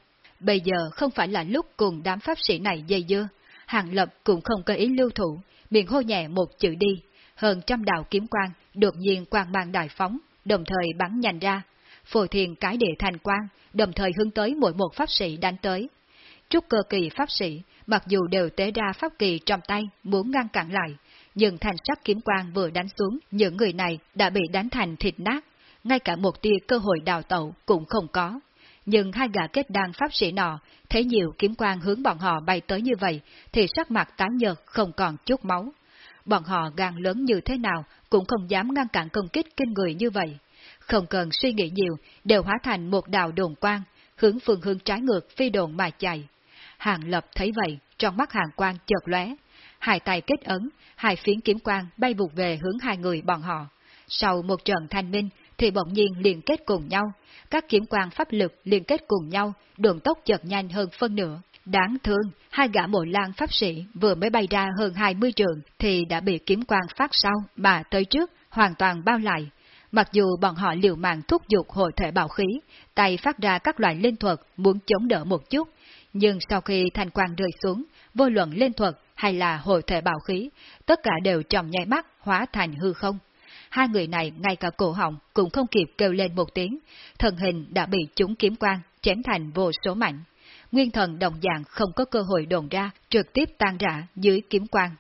Bây giờ không phải là lúc cùng đám pháp sĩ này dây dưa, hàng lập cũng không có ý lưu thủ, miệng hô nhẹ một chữ đi, hơn trăm đạo kiếm quang đột nhiên quang mang đại phóng, đồng thời bắn nhanh ra. Phù thiền cái địa thành quang, đồng thời hướng tới mỗi một pháp sĩ đánh tới. Trúc cơ kỳ pháp sĩ, mặc dù đều tế ra pháp kỳ trong tay, muốn ngăn cản lại, nhưng thành sắc kiếm quang vừa đánh xuống, những người này đã bị đánh thành thịt nát, ngay cả một tia cơ hội đào tẩu cũng không có. Nhưng hai gã kết đan pháp sĩ nọ, thấy nhiều kiếm quang hướng bọn họ bay tới như vậy, thì sắc mặt tái nhợt không còn chút máu. Bọn họ gan lớn như thế nào cũng không dám ngăn cản công kích kinh người như vậy. Không cần suy nghĩ nhiều, đều hóa thành một đạo đồn quang, hướng phương hướng trái ngược phi đồn mà chạy. Hàng lập thấy vậy, trong mắt hàng quang chợt lóe, hai tay kết ấn, hai phiến kiếm quang bay vụt về hướng hai người bọn họ. Sau một trận thanh minh thì bỗng nhiên liên kết cùng nhau, các kiếm quang pháp lực liên kết cùng nhau, đường tốc chợt nhanh hơn phân nửa. Đáng thương, hai gã mộ lang pháp sĩ vừa mới bay ra hơn 20 trường thì đã bị kiếm quang phát sau mà tới trước, hoàn toàn bao lại. Mặc dù bọn họ liều mạng thúc giục hội thể bảo khí, tay phát ra các loại linh thuật muốn chống đỡ một chút, nhưng sau khi thành quang rơi xuống, vô luận linh thuật hay là hồi thể bảo khí, tất cả đều trong nháy mắt hóa thành hư không. Hai người này ngay cả cổ họng cũng không kịp kêu lên một tiếng, thần hình đã bị chúng kiếm quang chém thành vô số mảnh. Nguyên thần đồng dạng không có cơ hội đồn ra, trực tiếp tan rã dưới kiếm quang.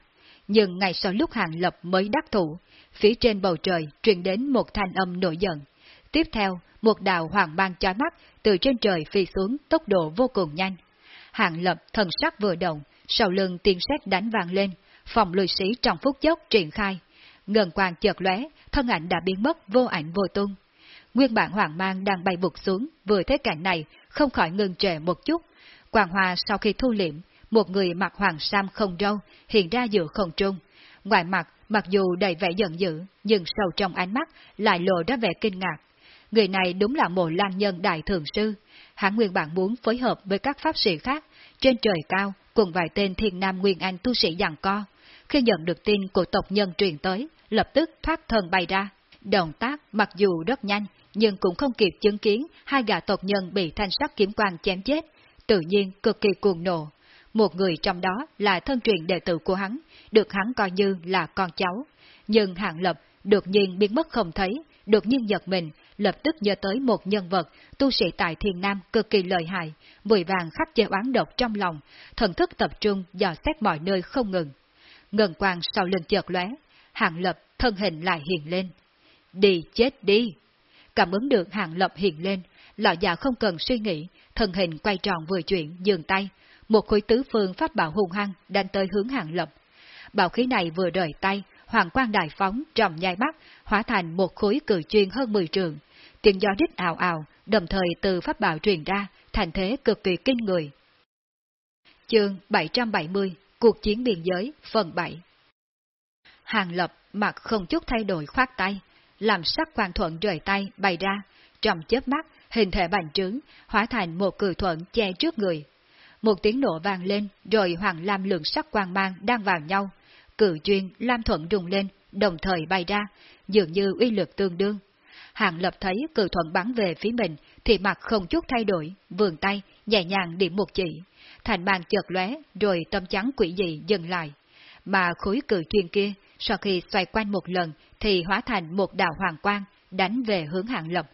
Nhưng ngay sau lúc hàng lập mới đắc thủ, phía trên bầu trời truyền đến một thanh âm nổi giận. Tiếp theo, một đạo hoàng mang chói mắt từ trên trời phi xuống tốc độ vô cùng nhanh. Hàng lập thần sắc vừa động, sau lưng tiên xét đánh vàng lên, phòng lùi sĩ trong phút chốc triển khai. Ngần quang chợt lóe, thân ảnh đã biến mất vô ảnh vô tung. Nguyên bản hoàng mang đang bay vụt xuống, vừa thấy cảnh này, không khỏi ngừng trệ một chút. Quang hoa sau khi thu liệm, một người mặc hoàng sam không râu, hiện ra giữa không trung. Ngoài mặt, mặc dù đầy vẻ giận dữ, nhưng sâu trong ánh mắt lại lộ ra vẻ kinh ngạc. Người này đúng là một lan nhân đại thường sư. Hãng nguyên bản muốn phối hợp với các pháp sĩ khác, trên trời cao cùng vài tên thiên nam nguyên anh tu sĩ giằng co. Khi nhận được tin của tộc nhân truyền tới, lập tức thoát thân bay ra. Động tác mặc dù rất nhanh, nhưng cũng không kịp chứng kiến hai gã tộc nhân bị thanh sắc kiếm quang chém chết, tự nhiên cực kỳ cuồng nộ. Một người trong đó là thân truyền đệ tử của hắn, được hắn coi như là con cháu. Nhưng hạng lập đột nhiên biến mất không thấy, đột nhiên giật mình, lập tức nhớ tới một nhân vật, tu sĩ tại thiền nam cực kỳ lợi hại, vội vàng khắc chế oán độc trong lòng, thần thức tập trung dò xét mọi nơi không ngừng. Ngân quang sau lưng chợt lóe, hạng lập thân hình lại hiện lên. Đi chết đi! Cảm ứng được hạng lập hiện lên, lão già không cần suy nghĩ, thân hình quay tròn vừa chuyển, dường tay, một khối tứ phương pháp bảo hung hăng đánh tới hướng hạng lập. Bảo khí này vừa rời tay, hoàng quang đại phóng trầm nhai mắt, hóa thành một khối cử chuyên hơn 10 trường. Tiếng gió đít ảo ảo, đồng thời từ pháp bảo truyền ra, thành thế cực kỳ kinh người. Chương 770 Cuộc chiến biên giới, phần 7 Hàng lập mặt không chút thay đổi khoát tay, làm sắc quan thuận rời tay bay ra, trong chớp mắt, hình thể bành trướng, hóa thành một cử thuận che trước người. Một tiếng nổ vang lên, rồi hoàng lam lượng sắc quang mang đang vào nhau. Cử chuyên, lam thuận rung lên, đồng thời bay ra, dường như uy lực tương đương. Hàng lập thấy cử thuận bắn về phía mình, thì mặt không chút thay đổi, vườn tay, nhẹ nhàng điểm một chỉ. Thành mang chợt lóe, rồi tâm trắng quỷ dị dừng lại. Mà khối cử chuyên kia, sau khi xoay quanh một lần, thì hóa thành một đạo hoàng quang, đánh về hướng hạng lập.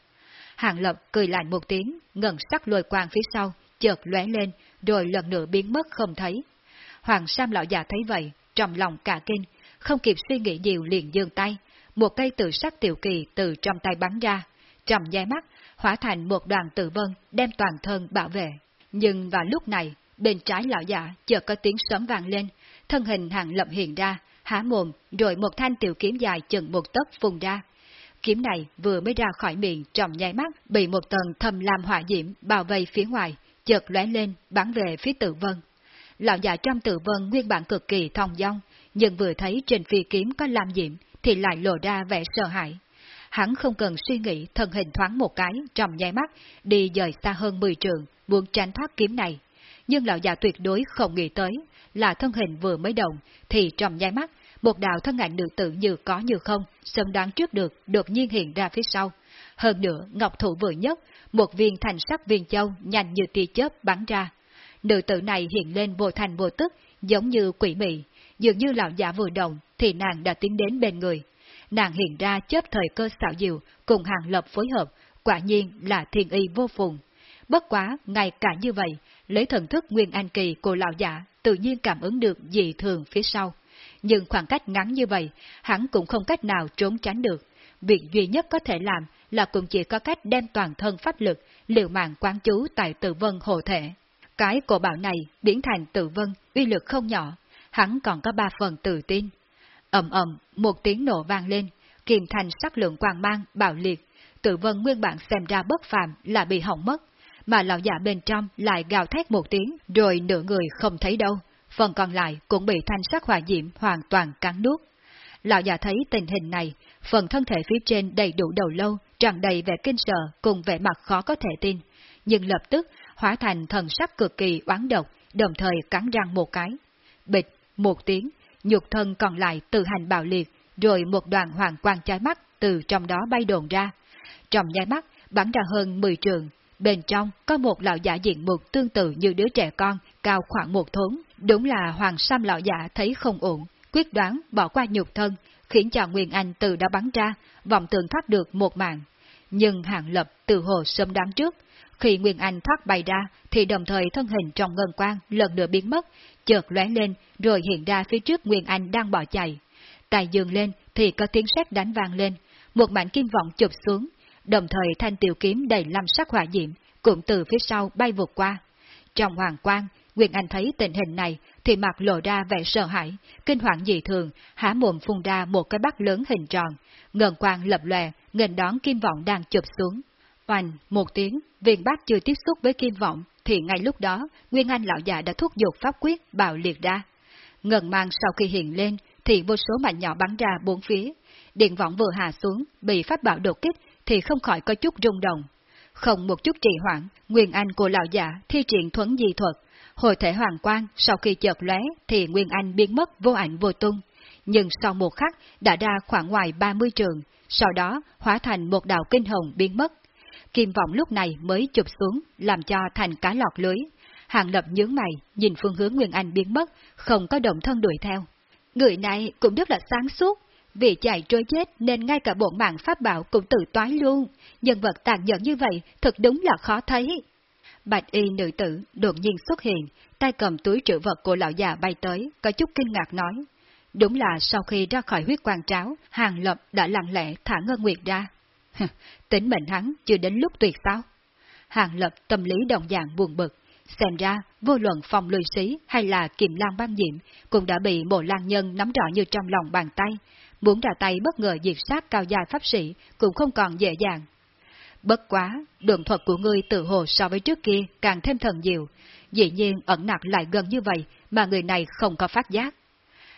Hạng lập cười lạnh một tiếng, ngẩn sắc lôi quang phía sau, chợt lóe lên, rồi lần nữa biến mất không thấy. Hoàng Sam lão già thấy vậy, trong lòng cả kinh, không kịp suy nghĩ nhiều liền giương tay, một cây tự sắc tiểu kỳ từ trong tay bắn ra, trầm nháy mắt, hóa thành một đoàn tự vân đem toàn thân bảo vệ. Nhưng vào lúc này, bên trái lão già chợt có tiếng sấm vang lên, thân hình hàng lập hiện ra, há mồm, rồi một thanh tiểu kiếm dài chừng một tấc phun ra. Kiếm này vừa mới ra khỏi miệng trong nháy mắt, bị một tầng thầm lam hỏa diễm bao vây phía ngoài, chợt lóe lên, bắn về phía tự vân. Lão già trong tự vân nguyên bản cực kỳ thong dong, nhưng vừa thấy trên phi kiếm có lam diễm, thì lại lộ ra vẻ sợ hãi. Hắn không cần suy nghĩ thân hình thoáng một cái trong nháy mắt, đi dời xa hơn 10 trường, muốn tránh thoát kiếm này. Nhưng lão già tuyệt đối không nghĩ tới, là thân hình vừa mới động, thì trong nháy mắt, một đạo thân ảnh nữ tử như có như không, xâm đoán trước được, đột nhiên hiện ra phía sau. Hơn nữa, ngọc thủ vừa nhất, một viên thành sắc viên châu nhanh như tia chớp bắn ra. Nữ tử này hiện lên vô thành vô tức, giống như quỷ mị, dường như lão giả vừa động thì nàng đã tiến đến bên người. Nàng hiện ra chớp thời cơ xảo diệu, cùng hàng lập phối hợp, quả nhiên là thiên y vô phùng. Bất quá, ngay cả như vậy, lấy thần thức nguyên an kỳ của lão giả tự nhiên cảm ứng được dị thường phía sau. Nhưng khoảng cách ngắn như vậy, hắn cũng không cách nào trốn tránh được. Việc duy nhất có thể làm là cũng chỉ có cách đem toàn thân pháp lực, liều mạng quán chú tại tự vân hộ thể. Cái cổ bảo này biến thành tự vân, uy lực không nhỏ, hắn còn có ba phần tự tin ầm ầm, một tiếng nổ vang lên, kiềm thành sắc lượng quang mang, bạo liệt, tự vân nguyên bản xem ra bất phàm là bị hỏng mất, mà lão giả bên trong lại gào thét một tiếng, rồi nửa người không thấy đâu, phần còn lại cũng bị thanh sắc hỏa diễm hoàn toàn cắn nuốt. Lão già thấy tình hình này, phần thân thể phía trên đầy đủ đầu lâu, tràn đầy vẻ kinh sợ cùng vẻ mặt khó có thể tin, nhưng lập tức hóa thành thần sắc cực kỳ oán độc, đồng thời cắn răng một cái. Bịch, một tiếng, nhục thân còn lại tự hành bạo liệt, rồi một đoàn hoàng quang chói mắt từ trong đó bay đồn ra. Trong nháy mắt, bắn ra hơn 10 trường, bên trong có một lão giả diện mục tương tự như đứa trẻ con, cao khoảng một thốn. Đúng là hoàng sam lão giả thấy không ổn, quyết đoán bỏ qua nhục thân, khiến cho Nguyên Anh từ đó bắn ra, vọng tường thoát được một mạng. Nhưng hạng lập từ hồ sớm đoán trước, khi Nguyên Anh thoát bay ra, thì đồng thời thân hình trong ngân quang lần nữa biến mất, chợt lóe lên, rồi hiện ra phía trước Nguyên Anh đang bỏ chạy. Tài dường lên thì có tiếng sét đánh vang lên, một mảnh kim vọng chụp xuống, đồng thời thanh tiểu kiếm đầy lâm sắc hỏa diệm cũng từ phía sau bay vụt qua. Trong hoàng quang, Nguyên Anh thấy tình hình này thì mặt lộ ra vẻ sợ hãi, kinh hoàng dị thường, há mồm phun ra một cái bát lớn hình tròn, ngần quang lập lòe, nghênh đón kim vọng đang chụp xuống. Oanh, một tiếng, viên bát chưa tiếp xúc với kim vọng, thì ngay lúc đó, Nguyên Anh lão già đã thúc giục pháp quyết bạo liệt ra. Ngần mang sau khi hiện lên, thì vô số mảnh nhỏ bắn ra bốn phía. Điện võng vừa hạ xuống, bị pháp bảo đột kích, thì không khỏi có chút rung động. Không một chút trì hoãn, Nguyên Anh của lão giả thi triển thuấn di thuật, hồi thể hoàng quang sau khi chợt lóe thì Nguyên Anh biến mất vô ảnh vô tung. Nhưng sau một khắc đã ra khoảng ngoài 30 trường, sau đó hóa thành một đạo kinh hồng biến mất. Kim vọng lúc này mới chụp xuống, làm cho thành cá lọt lưới. Hàng lập nhướng mày, nhìn phương hướng Nguyên Anh biến mất, không có động thân đuổi theo. Người này cũng rất là sáng suốt, vì chạy trôi chết nên ngay cả bộ mạng pháp bảo cũng tự toái luôn. Nhân vật tàn nhẫn như vậy thật đúng là khó thấy. Bạch y nữ tử đột nhiên xuất hiện, tay cầm túi trữ vật của lão già bay tới, có chút kinh ngạc nói. Đúng là sau khi ra khỏi huyết quang tráo, Hàng Lập đã lặng lẽ thả Ngân Nguyệt ra. Tính mệnh hắn chưa đến lúc tuyệt sao? Hàng Lập tâm lý đồng dạng buồn bực, xem ra vô luận phòng lùi sĩ hay là kiềm lan băng diệm cũng đã bị bộ lan nhân nắm rõ như trong lòng bàn tay, muốn ra tay bất ngờ diệt sát cao dài pháp sĩ cũng không còn dễ dàng. Bất quá, đường thuật của ngươi tự hồ so với trước kia càng thêm thần diệu, dĩ nhiên ẩn nặc lại gần như vậy mà người này không có phát giác.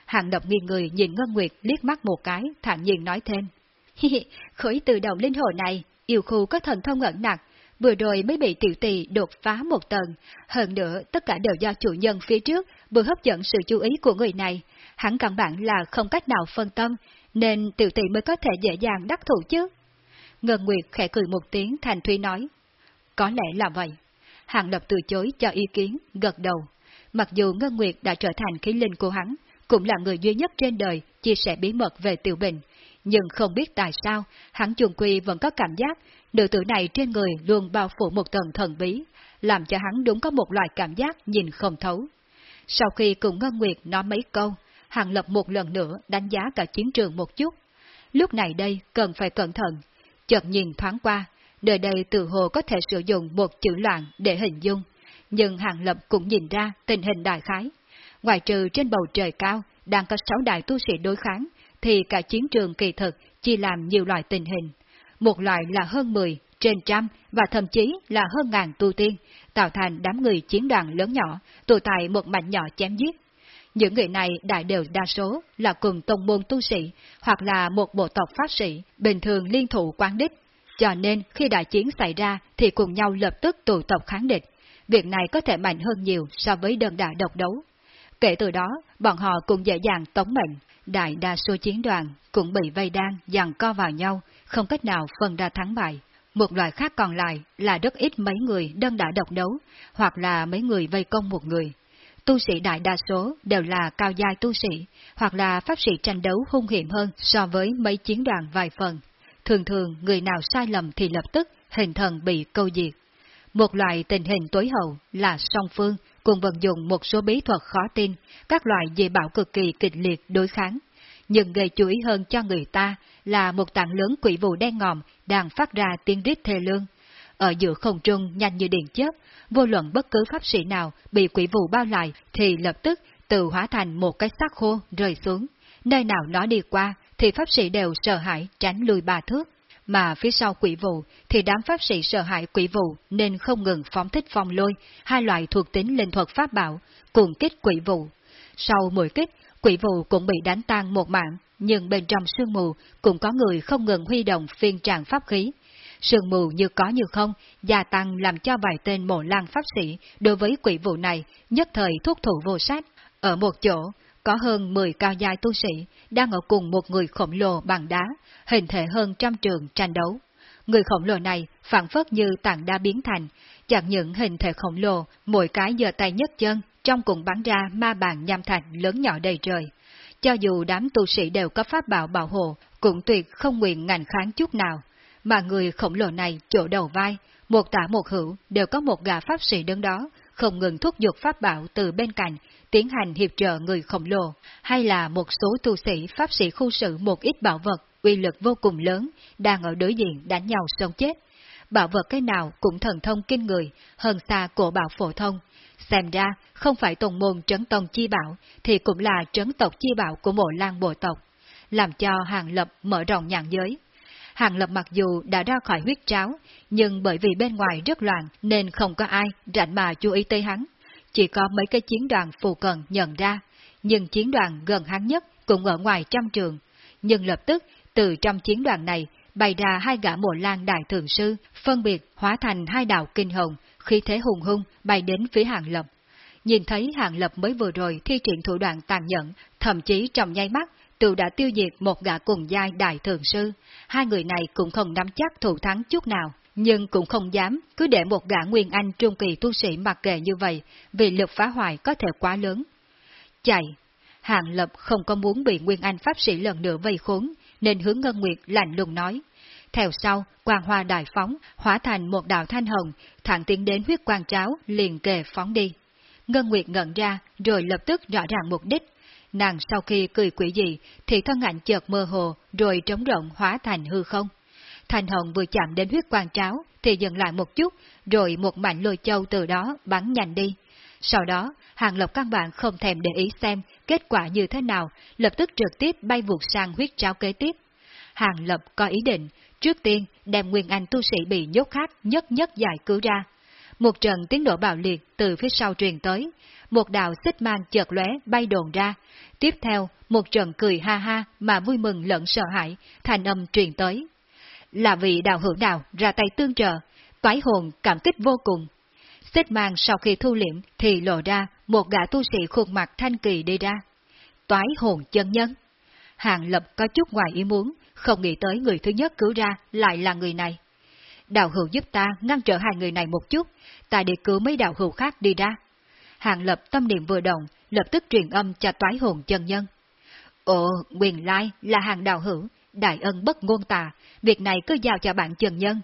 Hàng độc nghiêng người nhìn Ngân Nguyệt liếc mắt một cái, thản nhiên nói thêm. Hi hi, khối tự động linh hồ này, yêu khu có thần thông ẩn nặng, vừa rồi mới bị tiểu tỷ đột phá một tầng, hơn nữa tất cả đều do chủ nhân phía trước vừa hấp dẫn sự chú ý của người này, hắn căn bản là không cách nào phân tâm, nên tiểu tỷ mới có thể dễ dàng đắc thủ chứ. Ngân Nguyệt khẽ cười một tiếng thành thủy nói, có lẽ là vậy. Hàng Lập từ chối cho ý kiến, gật đầu. Mặc dù Ngân Nguyệt đã trở thành khí linh của hắn, cũng là người duy nhất trên đời chia sẻ bí mật về tiểu bình, nhưng không biết tại sao, hắn chuồng quy vẫn có cảm giác nữ tử này trên người luôn bao phủ một tầng thần bí, làm cho hắn đúng có một loại cảm giác nhìn không thấu. Sau khi cùng Ngân Nguyệt nói mấy câu, Hàng Lập một lần nữa đánh giá cả chiến trường một chút. Lúc này đây cần phải cẩn thận, chợt nhìn thoáng qua, nơi đây từ hồ có thể sử dụng một chữ loạn để hình dung, nhưng Hàng Lập cũng nhìn ra tình hình đại khái. Ngoài trừ trên bầu trời cao đang có sáu đại tu sĩ đối kháng, thì cả chiến trường kỳ thực chia làm nhiều loại tình hình. Một loại là hơn 10, trên trăm và thậm chí là hơn ngàn tu tiên, tạo thành đám người chiến đoàn lớn nhỏ, tụ tại một mảnh nhỏ chém giết. Những người này đại đều đa số là cùng tông môn tu sĩ, hoặc là một bộ tộc pháp sĩ, bình thường liên thủ quán đích. Cho nên khi đại chiến xảy ra thì cùng nhau lập tức tụ tập kháng địch. Việc này có thể mạnh hơn nhiều so với đơn đả độc đấu. Kể từ đó, bọn họ cũng dễ dàng tống mệnh, đại đa số chiến đoàn cũng bị vây đan dàn co vào nhau, không cách nào phân ra thắng bại. Một loại khác còn lại là rất ít mấy người đơn đã độc đấu, hoặc là mấy người vây công một người. Tu sĩ đại đa số đều là cao giai tu sĩ, hoặc là pháp sĩ tranh đấu hung hiểm hơn so với mấy chiến đoàn vài phần. Thường thường người nào sai lầm thì lập tức hình thần bị câu diệt. Một loại tình hình tối hậu là song phương cùng vận dụng một số bí thuật khó tin, các loại dị bảo cực kỳ kịch liệt đối kháng. Nhưng gây chú ý hơn cho người ta là một tảng lớn quỷ vụ đen ngòm đang phát ra tiếng rít thê lương. Ở giữa không trung nhanh như điện chớp, vô luận bất cứ pháp sĩ nào bị quỷ vụ bao lại thì lập tức tự hóa thành một cái xác khô rơi xuống. Nơi nào nó đi qua thì pháp sĩ đều sợ hãi tránh lùi ba thước mà phía sau quỷ vụ thì đám pháp sĩ sợ hãi quỷ vụ nên không ngừng phóng thích phong lôi, hai loại thuộc tính linh thuật pháp bảo, cùng kích quỷ vụ. Sau mỗi kích, quỷ vụ cũng bị đánh tan một mạng, nhưng bên trong sương mù cũng có người không ngừng huy động phiên tràng pháp khí. Sương mù như có như không, gia tăng làm cho vài tên mộ lang pháp sĩ đối với quỷ vụ này nhất thời thuốc thủ vô sát. Ở một chỗ, có hơn 10 cao giai tu sĩ đang ở cùng một người khổng lồ bằng đá, hình thể hơn trăm trường tranh đấu. Người khổng lồ này phản phất như tảng đá biến thành, chẳng những hình thể khổng lồ, mỗi cái giơ tay nhất chân, trong cùng bắn ra ma bàn nham thạch lớn nhỏ đầy trời. Cho dù đám tu sĩ đều có pháp bảo bảo hộ, cũng tuyệt không nguyện ngành kháng chút nào. Mà người khổng lồ này chỗ đầu vai, một tả một hữu đều có một gà pháp sĩ đứng đó, không ngừng thúc giục pháp bảo từ bên cạnh, tiến hành hiệp trợ người khổng lồ, hay là một số tu sĩ pháp sĩ khu sự một ít bảo vật, uy lực vô cùng lớn, đang ở đối diện đánh nhau sống chết. Bảo vật cái nào cũng thần thông kinh người, hơn xa cổ bảo phổ thông. Xem ra, không phải tồn môn trấn tông chi bảo, thì cũng là trấn tộc chi bảo của mộ lan bộ tộc, làm cho hàng lập mở rộng nhãn giới. Hàng lập mặc dù đã ra khỏi huyết tráo, nhưng bởi vì bên ngoài rất loạn nên không có ai rảnh mà chú ý tới hắn. Chỉ có mấy cái chiến đoàn phù cận nhận ra, nhưng chiến đoàn gần hắn nhất cũng ở ngoài trăm trường. Nhưng lập tức, từ trong chiến đoàn này, bày ra hai gã mộ lan đại thường sư, phân biệt hóa thành hai đạo kinh hồng, khí thế hùng hung bay đến phía hàng lập. Nhìn thấy hàng lập mới vừa rồi thi triển thủ đoạn tàn nhẫn, thậm chí trong nháy mắt, tự đã tiêu diệt một gã cùng giai đại thường sư, hai người này cũng không nắm chắc thủ thắng chút nào nhưng cũng không dám cứ để một gã Nguyên Anh trung kỳ tu sĩ mặc kệ như vậy, vì lực phá hoại có thể quá lớn. Chạy! Hàng Lập không có muốn bị Nguyên Anh Pháp Sĩ lần nữa vây khốn, nên hướng Ngân Nguyệt lạnh lùng nói. Theo sau, quang hoa đại phóng, hóa thành một đạo thanh hồng, thẳng tiến đến huyết quang tráo, liền kề phóng đi. Ngân Nguyệt ngẩn ra, rồi lập tức rõ ràng mục đích. Nàng sau khi cười quỷ dị, thì thân ảnh chợt mơ hồ, rồi trống rộng hóa thành hư không. Thanh hồng vừa chạm đến huyết quang tráo thì dừng lại một chút, rồi một mảnh lôi châu từ đó bắn nhanh đi. Sau đó, Hàng lộc căn bản không thèm để ý xem kết quả như thế nào, lập tức trực tiếp bay vụt sang huyết tráo kế tiếp. Hàng Lập có ý định, trước tiên đem Nguyên Anh tu sĩ bị nhốt khác nhất nhất giải cứu ra. Một trận tiếng nổ bạo liệt từ phía sau truyền tới, một đạo xích mang chợt lóe bay đồn ra. Tiếp theo, một trận cười ha ha mà vui mừng lẫn sợ hãi, thành âm truyền tới là vị đạo hữu nào ra tay tương trợ, toái hồn cảm kích vô cùng. Xích mang sau khi thu liễm thì lộ ra một gã tu sĩ khuôn mặt thanh kỳ đi ra. Toái hồn chân nhân. Hàng lập có chút ngoài ý muốn, không nghĩ tới người thứ nhất cứu ra lại là người này. Đạo hữu giúp ta ngăn trở hai người này một chút, ta để cứu mấy đạo hữu khác đi ra. Hàng lập tâm niệm vừa động, lập tức truyền âm cho toái hồn chân nhân. Ồ, quyền lai là hàng đạo hữu, đại ân bất ngôn tà, việc này cứ giao cho bạn trần nhân.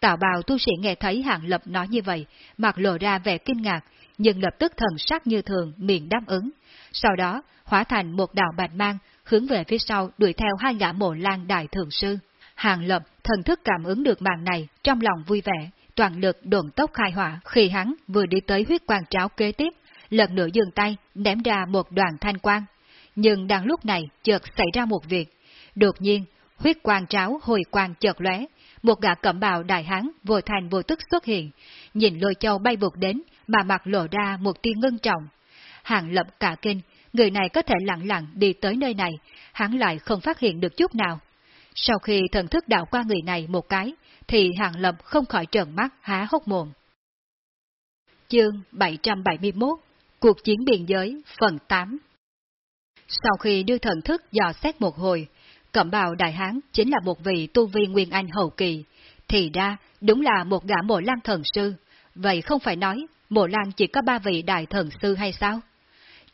Tào bào tu sĩ nghe thấy Hàng Lập nói như vậy, mặt lộ ra vẻ kinh ngạc, nhưng lập tức thần sắc như thường, miệng đáp ứng. Sau đó, hóa thành một đạo bạch mang, hướng về phía sau đuổi theo hai gã mộ lang đại thường sư. Hàng Lập thần thức cảm ứng được màn này, trong lòng vui vẻ, toàn lực đồn tốc khai hỏa khi hắn vừa đi tới huyết quang tráo kế tiếp, lần nữa dừng tay, ném ra một đoàn thanh quang. Nhưng đang lúc này chợt xảy ra một việc, Đột nhiên, huyết quang tráo hồi quang chợt lóe, một gã cẩm bào đại hán vô thành vô tức xuất hiện, nhìn lôi châu bay vụt đến mà mặt lộ ra một tia ngưng trọng. Hàng lập cả kinh, người này có thể lặng lặng đi tới nơi này, hắn lại không phát hiện được chút nào. Sau khi thần thức đạo qua người này một cái, thì hàng lập không khỏi trợn mắt há hốc mồm. Chương 771 Cuộc chiến biên giới phần 8 Sau khi đưa thần thức dò xét một hồi, cẩm bào đại hán chính là một vị tu vi nguyên anh hậu kỳ, thì ra đúng là một gã mộ lan thần sư, vậy không phải nói mộ lan chỉ có ba vị đại thần sư hay sao?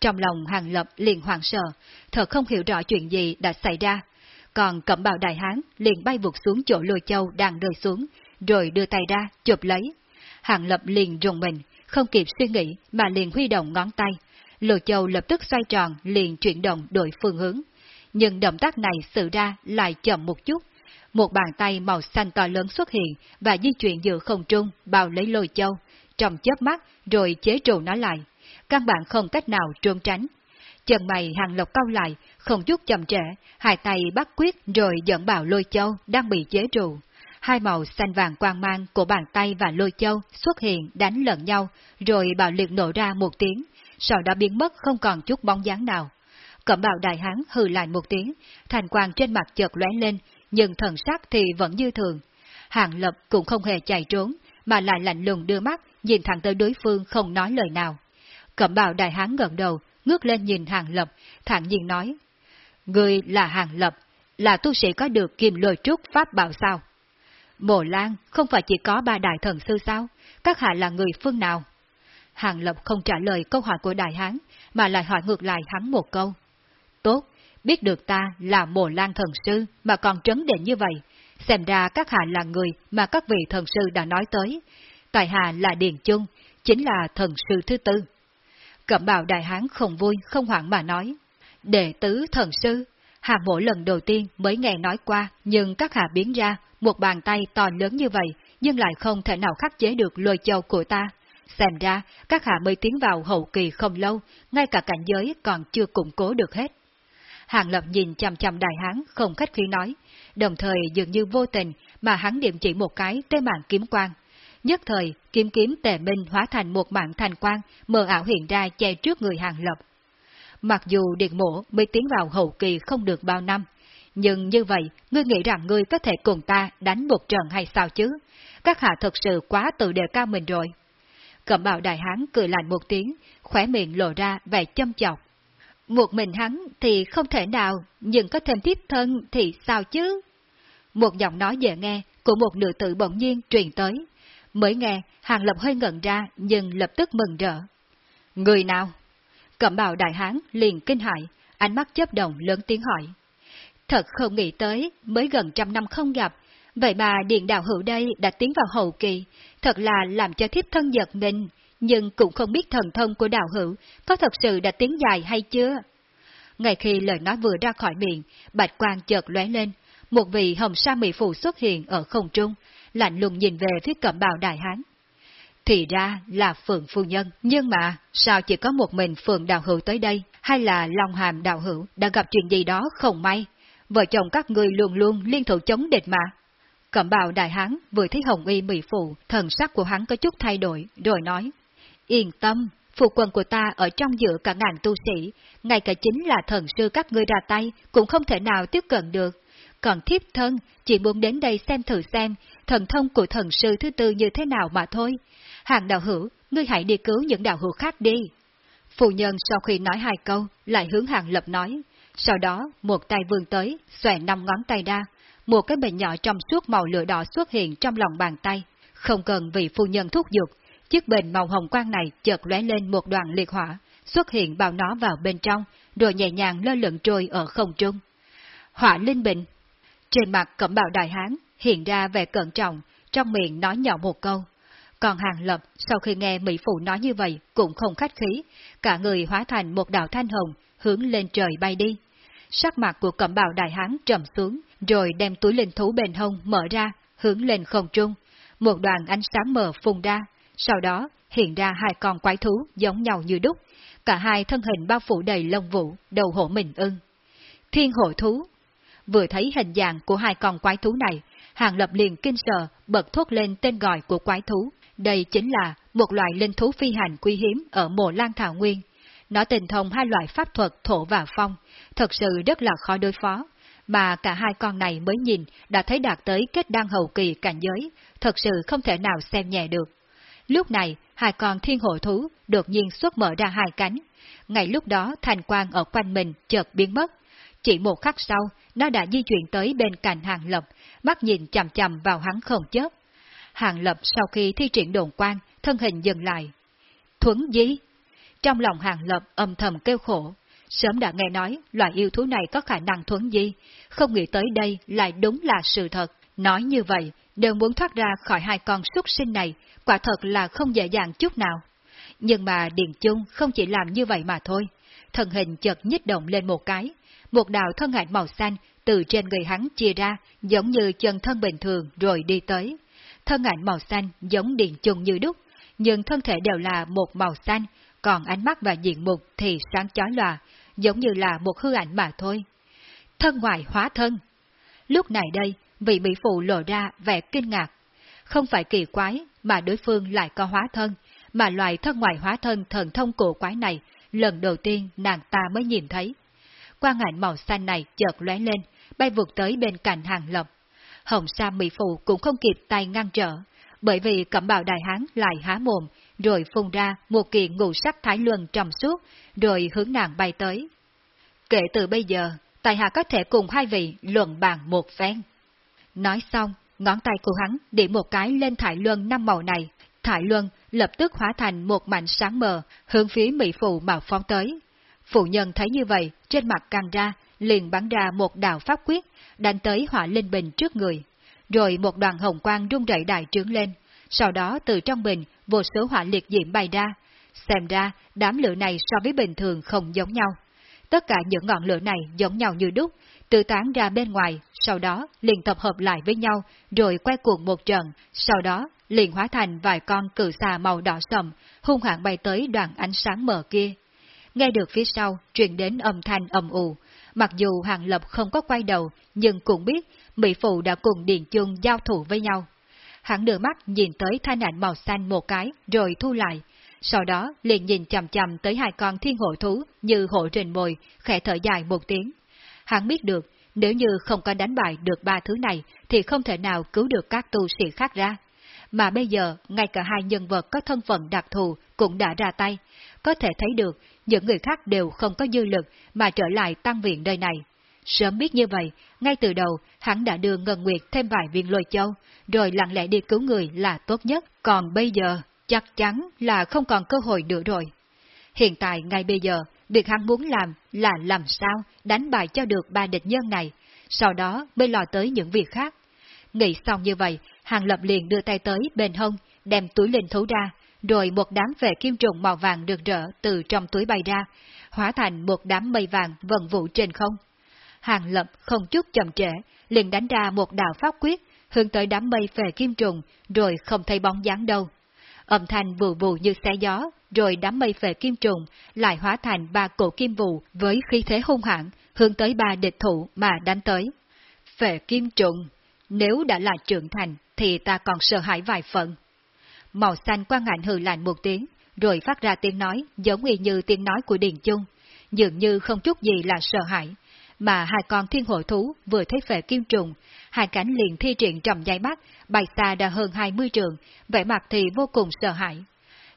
Trong lòng hàng lập liền hoảng sợ, thật không hiểu rõ chuyện gì đã xảy ra. Còn cẩm bào đại hán liền bay vụt xuống chỗ lôi châu đang rơi xuống, rồi đưa tay ra, chụp lấy. Hàng lập liền rùng mình, không kịp suy nghĩ mà liền huy động ngón tay. Lôi châu lập tức xoay tròn, liền chuyển động đổi phương hướng. Nhưng động tác này sự ra lại chậm một chút. Một bàn tay màu xanh to lớn xuất hiện và di chuyển giữa không trung, bao lấy lôi châu, trong chớp mắt rồi chế trụ nó lại căn bản không cách nào trốn tránh. Chân mày hàng lộc cao lại, không chút chậm trễ, hai tay bắt quyết rồi dẫn bảo lôi châu đang bị chế trụ. Hai màu xanh vàng quang mang của bàn tay và lôi châu xuất hiện đánh lẫn nhau, rồi bảo liệt nổ ra một tiếng, sau đó biến mất không còn chút bóng dáng nào. Cẩm bào đại hán hừ lại một tiếng, thành quang trên mặt chợt lóe lên, nhưng thần sắc thì vẫn như thường. Hàng lập cũng không hề chạy trốn, mà lại lạnh lùng đưa mắt, nhìn thẳng tới đối phương không nói lời nào. Cẩm bào đại hán gần đầu, ngước lên nhìn hàng lập, thản nhiên nói. Người là hàng lập, là tu sĩ có được kim lôi trúc pháp bảo sao? Mộ Lan không phải chỉ có ba đại thần sư sao? Các hạ là người phương nào? Hàng Lập không trả lời câu hỏi của đại hán, mà lại hỏi ngược lại hắn một câu. Tốt, biết được ta là mồ lan thần sư mà còn trấn định như vậy, xem ra các hạ là người mà các vị thần sư đã nói tới. tài hạ là Điền Chung, chính là thần sư thứ tư. Cẩm bào đại hán không vui, không hoảng mà nói. Đệ tứ thần sư, Hà mỗi lần đầu tiên mới nghe nói qua, nhưng các hạ biến ra, một bàn tay to lớn như vậy, nhưng lại không thể nào khắc chế được lôi châu của ta. Xem ra, các hạ mới tiến vào hậu kỳ không lâu, ngay cả cảnh giới còn chưa củng cố được hết. Hàng lập nhìn chằm chằm đại hán, không khách khí nói, đồng thời dường như vô tình mà hắn điểm chỉ một cái tới mạng kiếm quang, Nhất thời, kiếm kiếm tề minh hóa thành một mạng thành quang, mờ ảo hiện ra che trước người hàng lập. Mặc dù điện mổ mới tiến vào hậu kỳ không được bao năm, nhưng như vậy, ngươi nghĩ rằng ngươi có thể cùng ta đánh một trận hay sao chứ? Các hạ thật sự quá tự đề cao mình rồi. Cẩm bào đại hán cười lạnh một tiếng, khóe miệng lộ ra vẻ châm chọc. Một mình hắn thì không thể nào, nhưng có thêm tiếp thân thì sao chứ? Một giọng nói dễ nghe của một nữ tử bỗng nhiên truyền tới, Mới nghe, Hàng Lập hơi ngẩn ra nhưng lập tức mừng rỡ. Người nào? Cẩm bào đại hán liền kinh hại, ánh mắt chớp động lớn tiếng hỏi. Thật không nghĩ tới, mới gần trăm năm không gặp, vậy mà điện đạo hữu đây đã tiến vào hậu kỳ, thật là làm cho thiếp thân giật mình, nhưng cũng không biết thần thông của đạo hữu có thật sự đã tiến dài hay chưa. Ngay khi lời nói vừa ra khỏi miệng, bạch quang chợt lóe lên, một vị hồng sa mỹ phụ xuất hiện ở không trung, lạnh lùng nhìn về phía cẩm bào đại hán. Thì ra là Phượng Phu Nhân, nhưng mà sao chỉ có một mình Phượng Đạo Hữu tới đây, hay là Long Hàm Đạo Hữu đã gặp chuyện gì đó không may? Vợ chồng các người luôn luôn liên thủ chống địch mà. Cẩm bào đại hán vừa thấy Hồng Y mỹ phụ, thần sắc của hắn có chút thay đổi, rồi nói, Yên tâm, phụ quân của ta ở trong giữa cả ngàn tu sĩ, ngay cả chính là thần sư các ngươi ra tay cũng không thể nào tiếp cận được, còn thiếp thân chỉ muốn đến đây xem thử xem thần thông của thần sư thứ tư như thế nào mà thôi. Hàng đạo hữu, ngươi hãy đi cứu những đạo hữu khác đi. Phụ nhân sau khi nói hai câu, lại hướng hàng lập nói. Sau đó, một tay vươn tới, xòe năm ngón tay ra. Một cái bình nhỏ trong suốt màu lửa đỏ xuất hiện trong lòng bàn tay. Không cần vị phu nhân thúc giục, chiếc bình màu hồng quang này chợt lóe lên một đoàn liệt hỏa, xuất hiện bao nó vào bên trong, rồi nhẹ nhàng lơ lửng trôi ở không trung. Hỏa linh bình trên mặt cẩm bào đại hán hiện ra vẻ cẩn trọng, trong miệng nói nhỏ một câu. Còn hàng lập sau khi nghe Mỹ Phụ nói như vậy cũng không khách khí, cả người hóa thành một đạo thanh hồng, hướng lên trời bay đi. Sắc mặt của cẩm bào đại hán trầm xuống, rồi đem túi linh thú bên hông mở ra, hướng lên không trung. Một đoàn ánh sáng mờ phùng ra, sau đó hiện ra hai con quái thú giống nhau như đúc, cả hai thân hình bao phủ đầy lông vũ, đầu hổ mình ưng. Thiên hộ thú Vừa thấy hình dạng của hai con quái thú này, Hàng Lập liền kinh sợ, bật thốt lên tên gọi của quái thú. Đây chính là một loại linh thú phi hành quý hiếm ở mộ Lan Thảo Nguyên. Nó tình thông hai loại pháp thuật thổ và phong, thật sự rất là khó đối phó. Mà cả hai con này mới nhìn đã thấy đạt tới kết đăng hậu kỳ cảnh giới, thật sự không thể nào xem nhẹ được. Lúc này, hai con thiên hộ thú đột nhiên xuất mở ra hai cánh. Ngay lúc đó thành quang ở quanh mình chợt biến mất. Chỉ một khắc sau, nó đã di chuyển tới bên cạnh hàng lập, mắt nhìn chằm chằm vào hắn không chớp. Hàng lập sau khi thi triển đồn quang thân hình dừng lại. Thuấn dí! Trong lòng hàng lập âm thầm kêu khổ. Sớm đã nghe nói loại yêu thú này có khả năng thuấn di, không nghĩ tới đây lại đúng là sự thật. Nói như vậy, đều muốn thoát ra khỏi hai con súc sinh này, quả thật là không dễ dàng chút nào. Nhưng mà Điền Chung không chỉ làm như vậy mà thôi. Thân hình chợt nhích động lên một cái, một đạo thân ảnh màu xanh từ trên người hắn chia ra, giống như chân thân bình thường rồi đi tới. Thân ảnh màu xanh giống Điền Chung như đúc, nhưng thân thể đều là một màu xanh, còn ánh mắt và diện mục thì sáng chói lòa, giống như là một hư ảnh mà thôi. Thân ngoại hóa thân. Lúc này đây, vị mỹ phụ lộ ra vẻ kinh ngạc. Không phải kỳ quái mà đối phương lại có hóa thân, mà loại thân ngoại hóa thân thần thông cổ quái này, lần đầu tiên nàng ta mới nhìn thấy. Quang ảnh màu xanh này chợt lóe lên, bay vụt tới bên cạnh hàng lập. Hồng Sa Mỹ Phụ cũng không kịp tay ngăn trở, bởi vì cẩm bào đại hán lại há mồm, rồi phun ra một kiện ngũ sắc thái luân trầm suốt, rồi hướng nàng bay tới. Kể từ bây giờ, tài hạ có thể cùng hai vị luận bàn một phen. Nói xong, ngón tay của hắn điểm một cái lên thải luân năm màu này, thải luân lập tức hóa thành một mảnh sáng mờ, hướng phía Mỹ Phụ mà phóng tới. Phụ nhân thấy như vậy, trên mặt căng ra, liền bắn ra một đạo pháp quyết, đánh tới hỏa linh bình trước người. Rồi một đoàn hồng quang rung rẩy đại trướng lên, sau đó từ trong bình, vô số hỏa liệt diễm bay ra. Xem ra, đám lửa này so với bình thường không giống nhau. Tất cả những ngọn lửa này giống nhau như đúc, tự tán ra bên ngoài, sau đó liền tập hợp lại với nhau, rồi quay cuồng một trận, sau đó liền hóa thành vài con cự xà màu đỏ sầm, hung hãn bay tới đoàn ánh sáng mờ kia. Nghe được phía sau, truyền đến âm thanh ầm ù, mặc dù Hàng Lập không có quay đầu, nhưng cũng biết Mỹ Phụ đã cùng Điền Chung giao thủ với nhau. Hắn đưa mắt nhìn tới thanh ảnh màu xanh một cái, rồi thu lại, sau đó liền nhìn chầm chầm tới hai con thiên hộ thú như hộ trình bồi, khẽ thở dài một tiếng. Hắn biết được, nếu như không có đánh bại được ba thứ này thì không thể nào cứu được các tu sĩ khác ra. Mà bây giờ, ngay cả hai nhân vật có thân phận đặc thù cũng đã ra tay. Có thể thấy được, những người khác đều không có dư lực mà trở lại tăng viện nơi này. Sớm biết như vậy, ngay từ đầu, hắn đã đưa Ngân Nguyệt thêm vài viên lôi châu, rồi lặng lẽ đi cứu người là tốt nhất. Còn bây giờ, chắc chắn là không còn cơ hội nữa rồi. Hiện tại ngay bây giờ, việc hắn muốn làm là làm sao đánh bại cho được ba địch nhân này, sau đó mới lo tới những việc khác. Nghĩ xong như vậy, Hàng Lập liền đưa tay tới bên hông, đem túi linh thú ra, rồi một đám vệ kim trùng màu vàng được rỡ từ trong túi bay ra, hóa thành một đám mây vàng vần vụ trên không. Hàng Lập không chút chậm trễ, liền đánh ra một đạo pháp quyết, hướng tới đám mây về kim trùng, rồi không thấy bóng dáng đâu. Âm thanh vù vù như xe gió, rồi đám mây về kim trùng lại hóa thành ba cổ kim vụ với khí thế hung hãn, hướng tới ba địch thủ mà đánh tới. Phệ kim trùng, nếu đã là trưởng thành thì ta còn sợ hãi vài phần. Màu xanh quan ngạnh hừ lạnh một tiếng, rồi phát ra tiếng nói giống y như tiếng nói của Điền Chung, dường như không chút gì là sợ hãi, mà hai con thiên hội thú vừa thấy phệ kim trùng, hai cánh liền thi triển trong giấy mắt, bay xa đã hơn 20 trường, vẻ mặt thì vô cùng sợ hãi.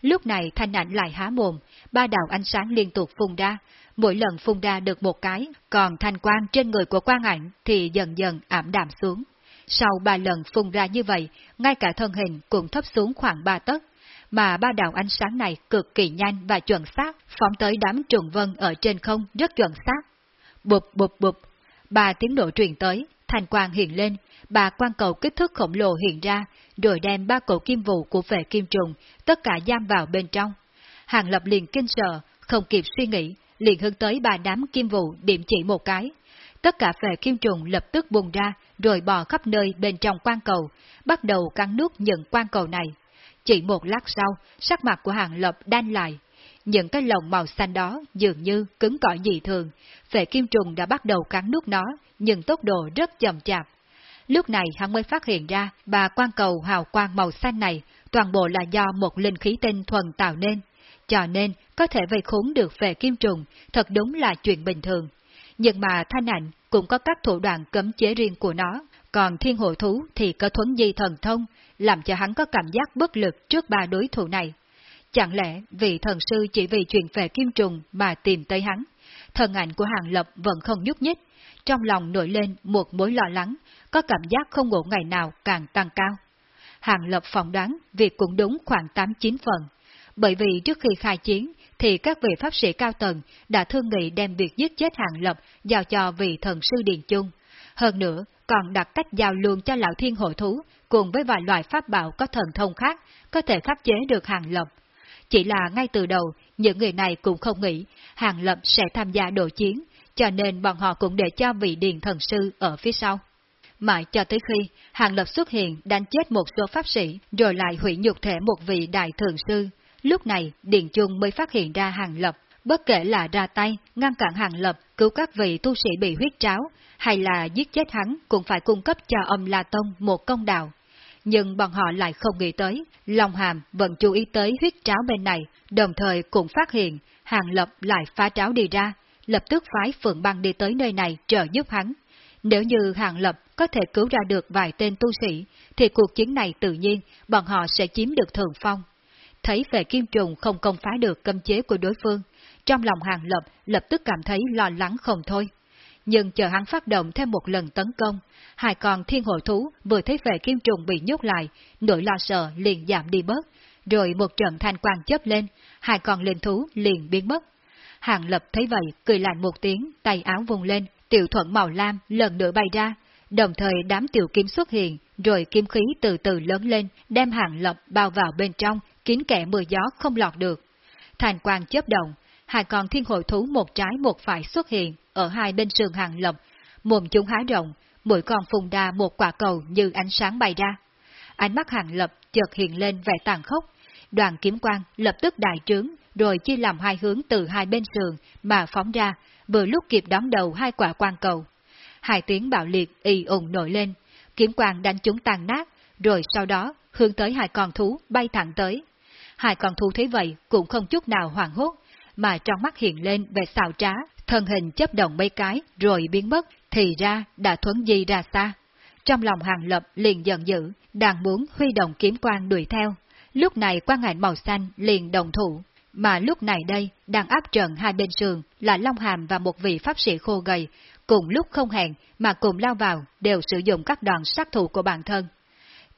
Lúc này thanh ảnh lại há mồm, ba đạo ánh sáng liên tục phun ra, mỗi lần phun ra được một cái, còn thanh quang trên người của quang ảnh thì dần dần ảm đạm xuống. Sau ba lần phun ra như vậy, ngay cả thân hình cũng thấp xuống khoảng ba tấc, mà ba đạo ánh sáng này cực kỳ nhanh và chuẩn xác, phóng tới đám trùng vân ở trên không rất chuẩn xác. Bụp bụp bụp, ba tiếng nổ truyền tới, thành quang hiện lên, ba quan cầu kích thước khổng lồ hiện ra, rồi đem ba cổ kim vụ của vệ kim trùng, tất cả giam vào bên trong. Hàng lập liền kinh sợ, không kịp suy nghĩ, liền hướng tới ba đám kim vụ điểm chỉ một cái. Tất cả vệ kim trùng lập tức bùng ra, rồi bò khắp nơi bên trong quan cầu, bắt đầu cắn nuốt những quan cầu này. Chỉ một lát sau, sắc mặt của hàng lập đan lại. Những cái lồng màu xanh đó dường như cứng cỏi dị thường, phệ kim trùng đã bắt đầu cắn nuốt nó, nhưng tốc độ rất chậm chạp. Lúc này hắn mới phát hiện ra, bà quan cầu hào quang màu xanh này toàn bộ là do một linh khí tinh thuần tạo nên. Cho nên, có thể vây khốn được về kim trùng, thật đúng là chuyện bình thường. Nhưng mà thanh ảnh cũng có các thủ đoạn cấm chế riêng của nó, còn thiên hộ thú thì có thuấn di thần thông, làm cho hắn có cảm giác bất lực trước ba đối thủ này. Chẳng lẽ vị thần sư chỉ vì chuyện về kim trùng mà tìm tới hắn? Thần ảnh của Hàng Lập vẫn không nhúc nhích, trong lòng nổi lên một mối lo lắng, có cảm giác không ngủ ngày nào càng tăng cao. Hàng Lập phỏng đoán việc cũng đúng khoảng 8-9 phần, bởi vì trước khi khai chiến thì các vị pháp sĩ cao tầng đã thương nghị đem việc giết chết Hàng Lập giao cho vị thần sư Điền Chung. Hơn nữa, còn đặt cách giao luôn cho lão thiên hội thú cùng với vài loại pháp bảo có thần thông khác có thể khắc chế được Hàng Lập. Chỉ là ngay từ đầu, những người này cũng không nghĩ Hàng Lập sẽ tham gia đội chiến, cho nên bọn họ cũng để cho vị điền thần sư ở phía sau. Mãi cho tới khi Hàng Lập xuất hiện đánh chết một số pháp sĩ, rồi lại hủy nhục thể một vị đại thường sư. Lúc này, Điền Trung mới phát hiện ra Hàng Lập, bất kể là ra tay, ngăn cản Hàng Lập, cứu các vị tu sĩ bị huyết tráo, hay là giết chết hắn cũng phải cung cấp cho âm La Tông một công đạo. Nhưng bọn họ lại không nghĩ tới, Long Hàm vẫn chú ý tới huyết tráo bên này, đồng thời cũng phát hiện Hàng Lập lại phá tráo đi ra, lập tức phái Phượng Băng đi tới nơi này trợ giúp hắn. Nếu như Hàng Lập có thể cứu ra được vài tên tu sĩ, thì cuộc chiến này tự nhiên bọn họ sẽ chiếm được thượng phong. Thấy về kim trùng không công phá được cấm chế của đối phương, trong lòng Hàng Lập lập tức cảm thấy lo lắng không thôi. Nhưng chờ hắn phát động thêm một lần tấn công, hai con thiên hội thú vừa thấy về kim trùng bị nhốt lại, nỗi lo sợ liền giảm đi bớt, rồi một trận thanh quang chớp lên, hai con linh thú liền biến mất. Hàng Lập thấy vậy, cười lạnh một tiếng, tay áo vùng lên, tiểu thuận màu lam lần nữa bay ra, đồng thời đám tiểu kiếm xuất hiện, rồi kim khí từ từ lớn lên, đem Hàng Lập bao vào bên trong, kín kẻ mưa gió không lọt được. Thành quang chớp động, hai con thiên hội thú một trái một phải xuất hiện ở hai bên sườn Hàng Lập, mồm chúng há rộng, mỗi con phùng đa một quả cầu như ánh sáng bay ra. Ánh mắt Hàng Lập chợt hiện lên vẻ tàn khốc, đoàn kiếm quang lập tức đại trướng, rồi chia làm hai hướng từ hai bên sườn mà phóng ra, vừa lúc kịp đón đầu hai quả quang cầu. Hai tiếng bạo liệt y ùng nổi lên, kiếm quang đánh chúng tàn nát, rồi sau đó hướng tới hai con thú bay thẳng tới. Hai con thú thế vậy cũng không chút nào hoảng hốt, mà trong mắt hiện lên về xào trá, thân hình chấp động mấy cái rồi biến mất, thì ra đã thuấn di ra xa. Trong lòng hàng lập liền giận dữ, đang muốn huy động kiếm quang đuổi theo. Lúc này quan ngại màu xanh liền đồng thủ, mà lúc này đây đang áp trận hai bên sườn là Long Hàm và một vị pháp sĩ khô gầy, cùng lúc không hẹn mà cùng lao vào đều sử dụng các đoàn sát thủ của bản thân.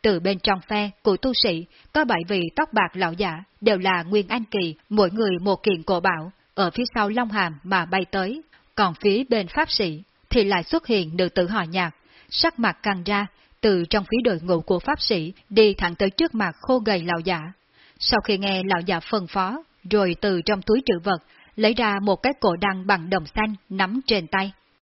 Từ bên trong phe của tu sĩ có bảy vị tóc bạc lão giả đều là Nguyên Anh Kỳ, mỗi người một kiện cổ bảo, ở phía sau Long Hàm mà bay tới, còn phía bên pháp sĩ thì lại xuất hiện nữ tử họ nhạc, sắc mặt căng ra, từ trong phía đội ngũ của pháp sĩ đi thẳng tới trước mặt khô gầy lão giả. Sau khi nghe lão giả phân phó, rồi từ trong túi trữ vật lấy ra một cái cổ đăng bằng đồng xanh nắm trên tay.